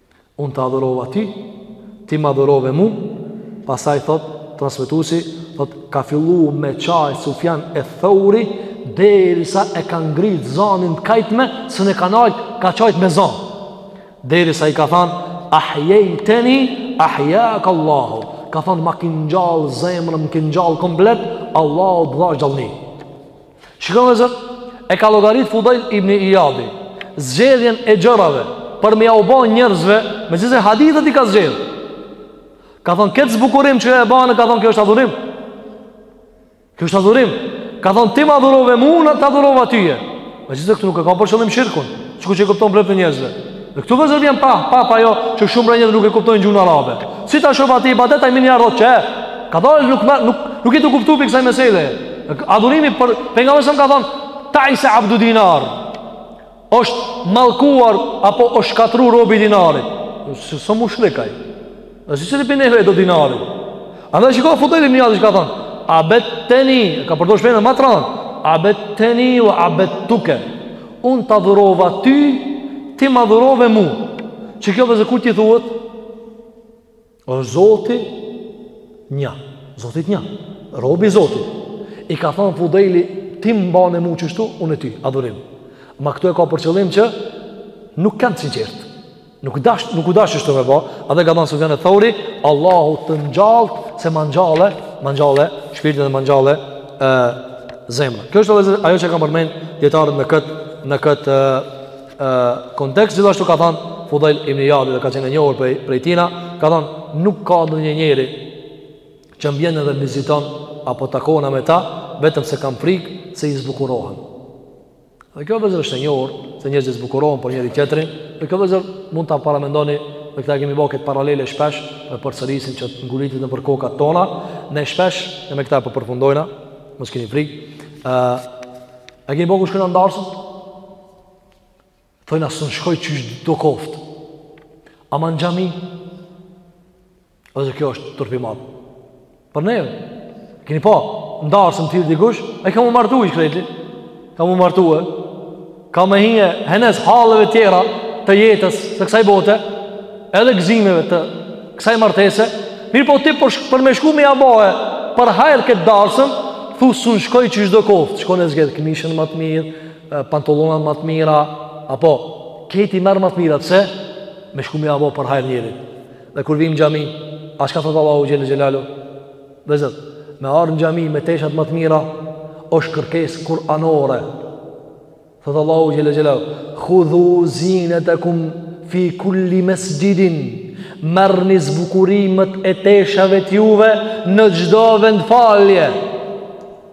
Unë të adhurova ty, ti më adhurove mu, pasaj thot, transmetusi, thot, ka fillu me qaj Sufjan e Thauri, deri sa e ka ngrit zanin tu kajt me, zanin e ka nalt, ka qajt me zan. Deri sa i ka than, ahjej teni, ahjak Allahu. Ka than, ma ke ngjall zemrë, më ke ngjall komplet, Allahu të dhasht gjallni. Shikoni vëllezër, e ka llogarit Fudajl ibn Ijadi, zgjedhjen e gjërave, për me ja u ba njerëzve, megjithëse hadithet i ka zgjedh. Ka thonë, këtë zbukurim që e banë, ka thonë, kjo është adhurim. Kjo është adhurim. Ka thonë, ti m'adhurove mu, unë të adhurova tyje. Megjithëse këtu nuk e ka për qëllim shirkun, sikur që e kupton prej njerëzve. Dhe këtu vëllezër vjen pa, pa, pa ajo, që shumë herë njerëzit nuk e kuptojnë gjuhën arabe. Si ta shoh aty ibadet, ai menjëherë thot që Ka dalë, nuk, nuk, nuk je tu kuptu prej kësaj meseleje. Adhurimi për, Pejgamberi alejhi selam ka thonë, teise abdu dinar, është mallkuar, apo është shkatërru robi i dinarit. S'o, s'o mushrik ai. Në si qëri për neve e do dinarin Andaj shiko Fudejl ibn Ijadi që ka thonë Abedteni Ka përdor shprehjen ma t'randë Abedteni ve abedtuke Unë të adhurova ty Ti m'adhurove mu Që kjo vëllezër kur t'i thuhet O zoti Nja Zotit nja Robi zotit I ka thonë Fudejli Ti m'bane mu qështu Unë e ty Adhurim Me këto e ka për qëllim që Nuk kanë të sinqertë Nuk dash, nuk u dash kështu me bë, edhe ka thënë Sufjan al-Thauri, Allahu të ngjall se ma ngjalle, ma ngjalle shpirtin dhe ma ngjalle ë zemrën. Kjo është edhe ajo që kanë përmend dijetarët në kët në kët ë kontekst gjithashtu ka thënë Fudhel ibn Ijad dhe ka qenë e njohur prej prej tina, ka thënë nuk ka ndonjë njeri që m'vjen edhe m'viziton apo takohna me ta, vetëm se kam frikë se i zbukurohem. Dhe kjo vëllezër është e njohur, se njerëzit zbukurohen për njëri tjetrin, dhe kjo vëllezër mund ta paramendoni, dhe këta e kemi bo kët paralele shpesh, e përsërisim që të ngulitet nëpër kokat tona, ne shpesh, dhe me këta po, po përfundojna, mos kini frik, e, e kemi bo kur shkojna n'darsëm, thojna s'un shkoj qysh do koftë, ama në xhami, Ose kjo është turp i madh. Për ne, keni pa, n'darsëm të thirrë dikush, ai ka mu martu i shkreti, ka mu martu e, ka me i hi, henez halleve tjera të jetës, të kësaj bote, edhe gëzimeve të kësaj martese, mirëpo ti për, për me shku me ja bo e, për hajr këtë darsëm, thu s'un shkoj qysh do koftë, shkon e zgedh këmishën më të mirë, pantolonat më të mira, apo, krejt i merr më të mira, pse, me shku me ja bo e për hajr njerit, Dhe kur vim n'xhami, a çka thot Allahu xhel xhelalu? Vëllezër, me ardh në xhami me teshat më të mira, është kërkesë kuranore. Thot Allahu xhel xhelalu, "Khudhu zinatakum fi kulli mesxhidin." Merrni zbukurimet e teshave të juve në çdo vend falje.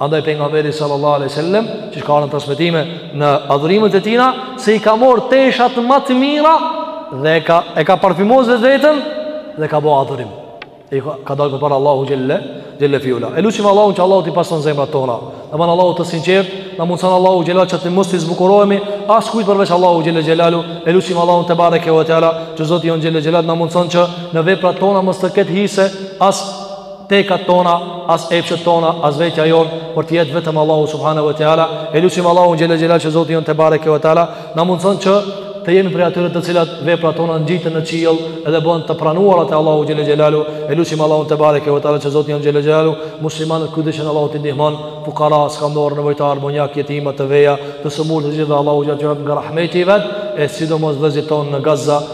Andaj pejgamberi sallallahu alejhi ve sellem, që ka ardhën transmetime në adhurimet e tina, se i ka morë teshat ma të mira dhe e ka e ka parfymos vetën dhe ka bo adhurim. E ka, ka dalë përpara Allahu xhelle xhelle fiula. E lusim Allahun që Allahu t'i pastron zemrat tona. Na ban Allahu të sinqert, na mundson Allahu xhelal që të mos t'i zbukurohemi askujt përveç Allahu xhelle xhelalu. E lusim Allahun tebareke ve teala, që Zoti jonë xhelle xhelal na mundson që në veprat tona mos të ketë hise as tekat tona, as epshet tona, as vetja jonë, por të jetë vetëm Allahu subhanahu wa taala. E lusim Allahun xhela xhela që Zoti jonë tebareke ve taala na mundson që të jemi prej atyre të cilat veprat tona ngjiten në qiell dhe bëhen të pranuara te Allahu xhela xhelalu. E lusim Allahun tebareke ve taala që Zoti jonë xhela xhelalu muslimanët kudo që janë Allahu t'i ndihmon fukara, skamdor, nevojtarë, bonjakë, jetima, të veja, të sëmurë të gjithë Allahu xhela xhelalu nga rahmeti i vet e sidomos vllezërit tonë në Gaza